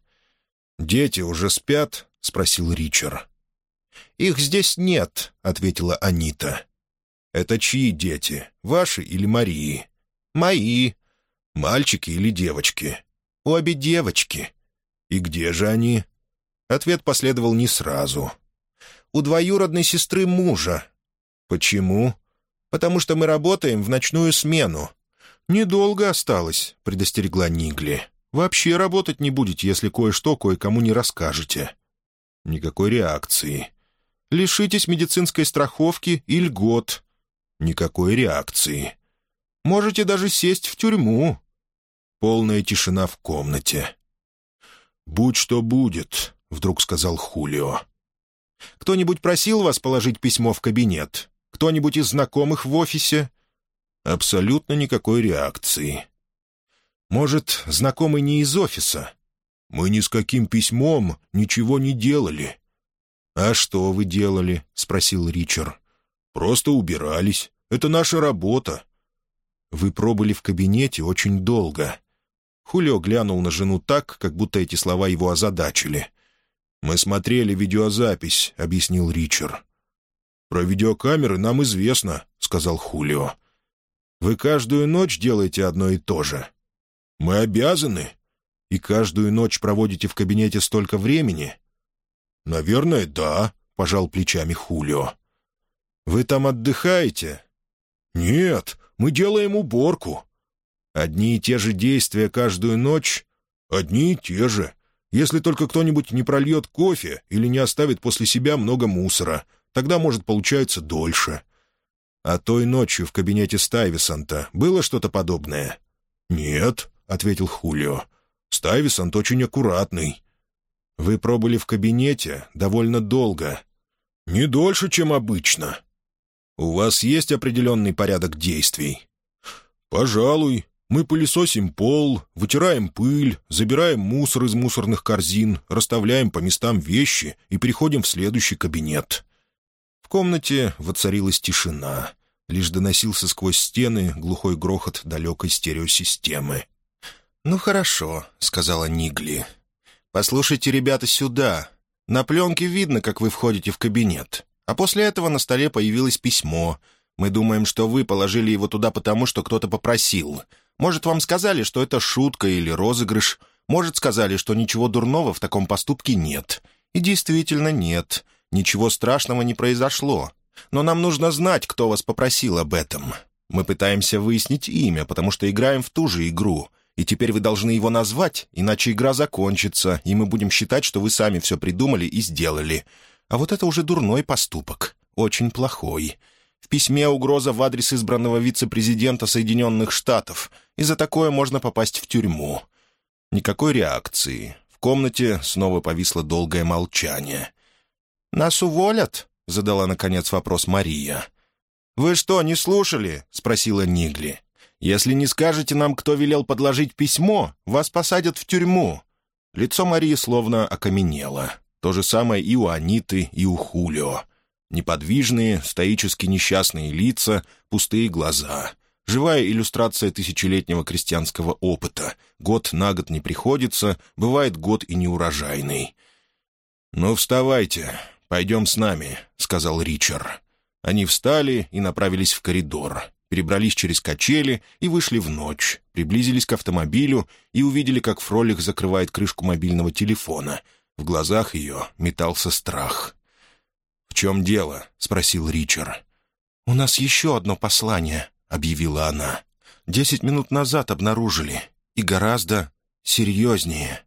Speaker 1: «Дети уже спят?» — спросил Ричард. «Их здесь нет», — ответила Анита. «Это чьи дети? Ваши или Марии?» «Мои». «Мальчики или девочки?» «Обе девочки». «И где же они?» Ответ последовал не сразу. «У двоюродной сестры мужа». «Почему?» «Потому что мы работаем в ночную смену». «Недолго осталось», — предостерегла Нигли. «Вообще работать не будете, если кое-что кое-кому не расскажете». Никакой реакции. «Лишитесь медицинской страховки и льгот. Никакой реакции. Можете даже сесть в тюрьму. Полная тишина в комнате. «Будь что будет», — вдруг сказал Хулио. «Кто-нибудь просил вас положить письмо в кабинет? Кто-нибудь из знакомых в офисе?» Абсолютно никакой реакции. «Может, знакомый не из офиса?» «Мы ни с каким письмом ничего не делали». «А что вы делали?» — спросил Ричард. «Просто убирались. Это наша работа». «Вы пробыли в кабинете очень долго». Хулио глянул на жену так, как будто эти слова его озадачили. «Мы смотрели видеозапись», — объяснил Ричард. «Про видеокамеры нам известно», — сказал Хулио. «Вы каждую ночь делаете одно и то же». «Мы обязаны». «И каждую ночь проводите в кабинете столько времени?» «Наверное, да», — пожал плечами Хулио. «Вы там отдыхаете?» «Нет, мы делаем уборку». «Одни и те же действия каждую ночь?» «Одни и те же. Если только кто-нибудь не прольет кофе или не оставит после себя много мусора, тогда, может, получается дольше». «А той ночью в кабинете Стайвисонта было что-то подобное?» «Нет», — ответил Хулио. «Стайвисонт очень аккуратный». «Вы пробыли в кабинете довольно долго». «Не дольше, чем обычно». «У вас есть определенный порядок действий?» «Пожалуй. Мы пылесосим пол, вытираем пыль, забираем мусор из мусорных корзин, расставляем по местам вещи и переходим в следующий кабинет». В комнате воцарилась тишина. Лишь доносился сквозь стены глухой грохот далекой стереосистемы. «Ну хорошо», — сказала Нигли. «Послушайте, ребята, сюда. На пленке видно, как вы входите в кабинет. А после этого на столе появилось письмо.
Speaker 2: Мы думаем, что вы положили его туда потому, что кто-то попросил. Может, вам сказали, что это шутка или розыгрыш. Может, сказали, что ничего дурного в таком поступке нет. И действительно нет. Ничего страшного не произошло. Но нам нужно знать, кто вас попросил об этом. Мы пытаемся выяснить имя, потому что играем в ту же игру. И теперь вы должны его назвать, иначе игра закончится, и мы будем считать, что вы сами все придумали и сделали. А вот это уже дурной поступок. Очень плохой. В письме угроза в адрес избранного вице-президента Соединенных Штатов, и за такое можно попасть в тюрьму. Никакой реакции. В комнате снова повисло долгое молчание. «Нас уволят?» — задала, наконец, вопрос Мария. «Вы что, не слушали?» — спросила Нигли. «Если не скажете нам, кто велел подложить письмо, вас посадят в тюрьму». Лицо Марии словно окаменело. То же самое и у Аниты, и у Хулио. Неподвижные, стоически несчастные лица, пустые глаза. Живая иллюстрация тысячелетнего крестьянского опыта. Год на год не приходится, бывает год и неурожайный. «Ну, вставайте, пойдем с нами», — сказал Ричард. Они встали и направились в коридор, перебрались через качели и вышли в ночь, приблизились к автомобилю и увидели, как Фролих закрывает крышку мобильного телефона. В глазах ее метался страх. «В чем дело?» — спросил Ричард. «У нас еще одно послание», — объявила она. «Десять минут назад обнаружили. И гораздо серьезнее».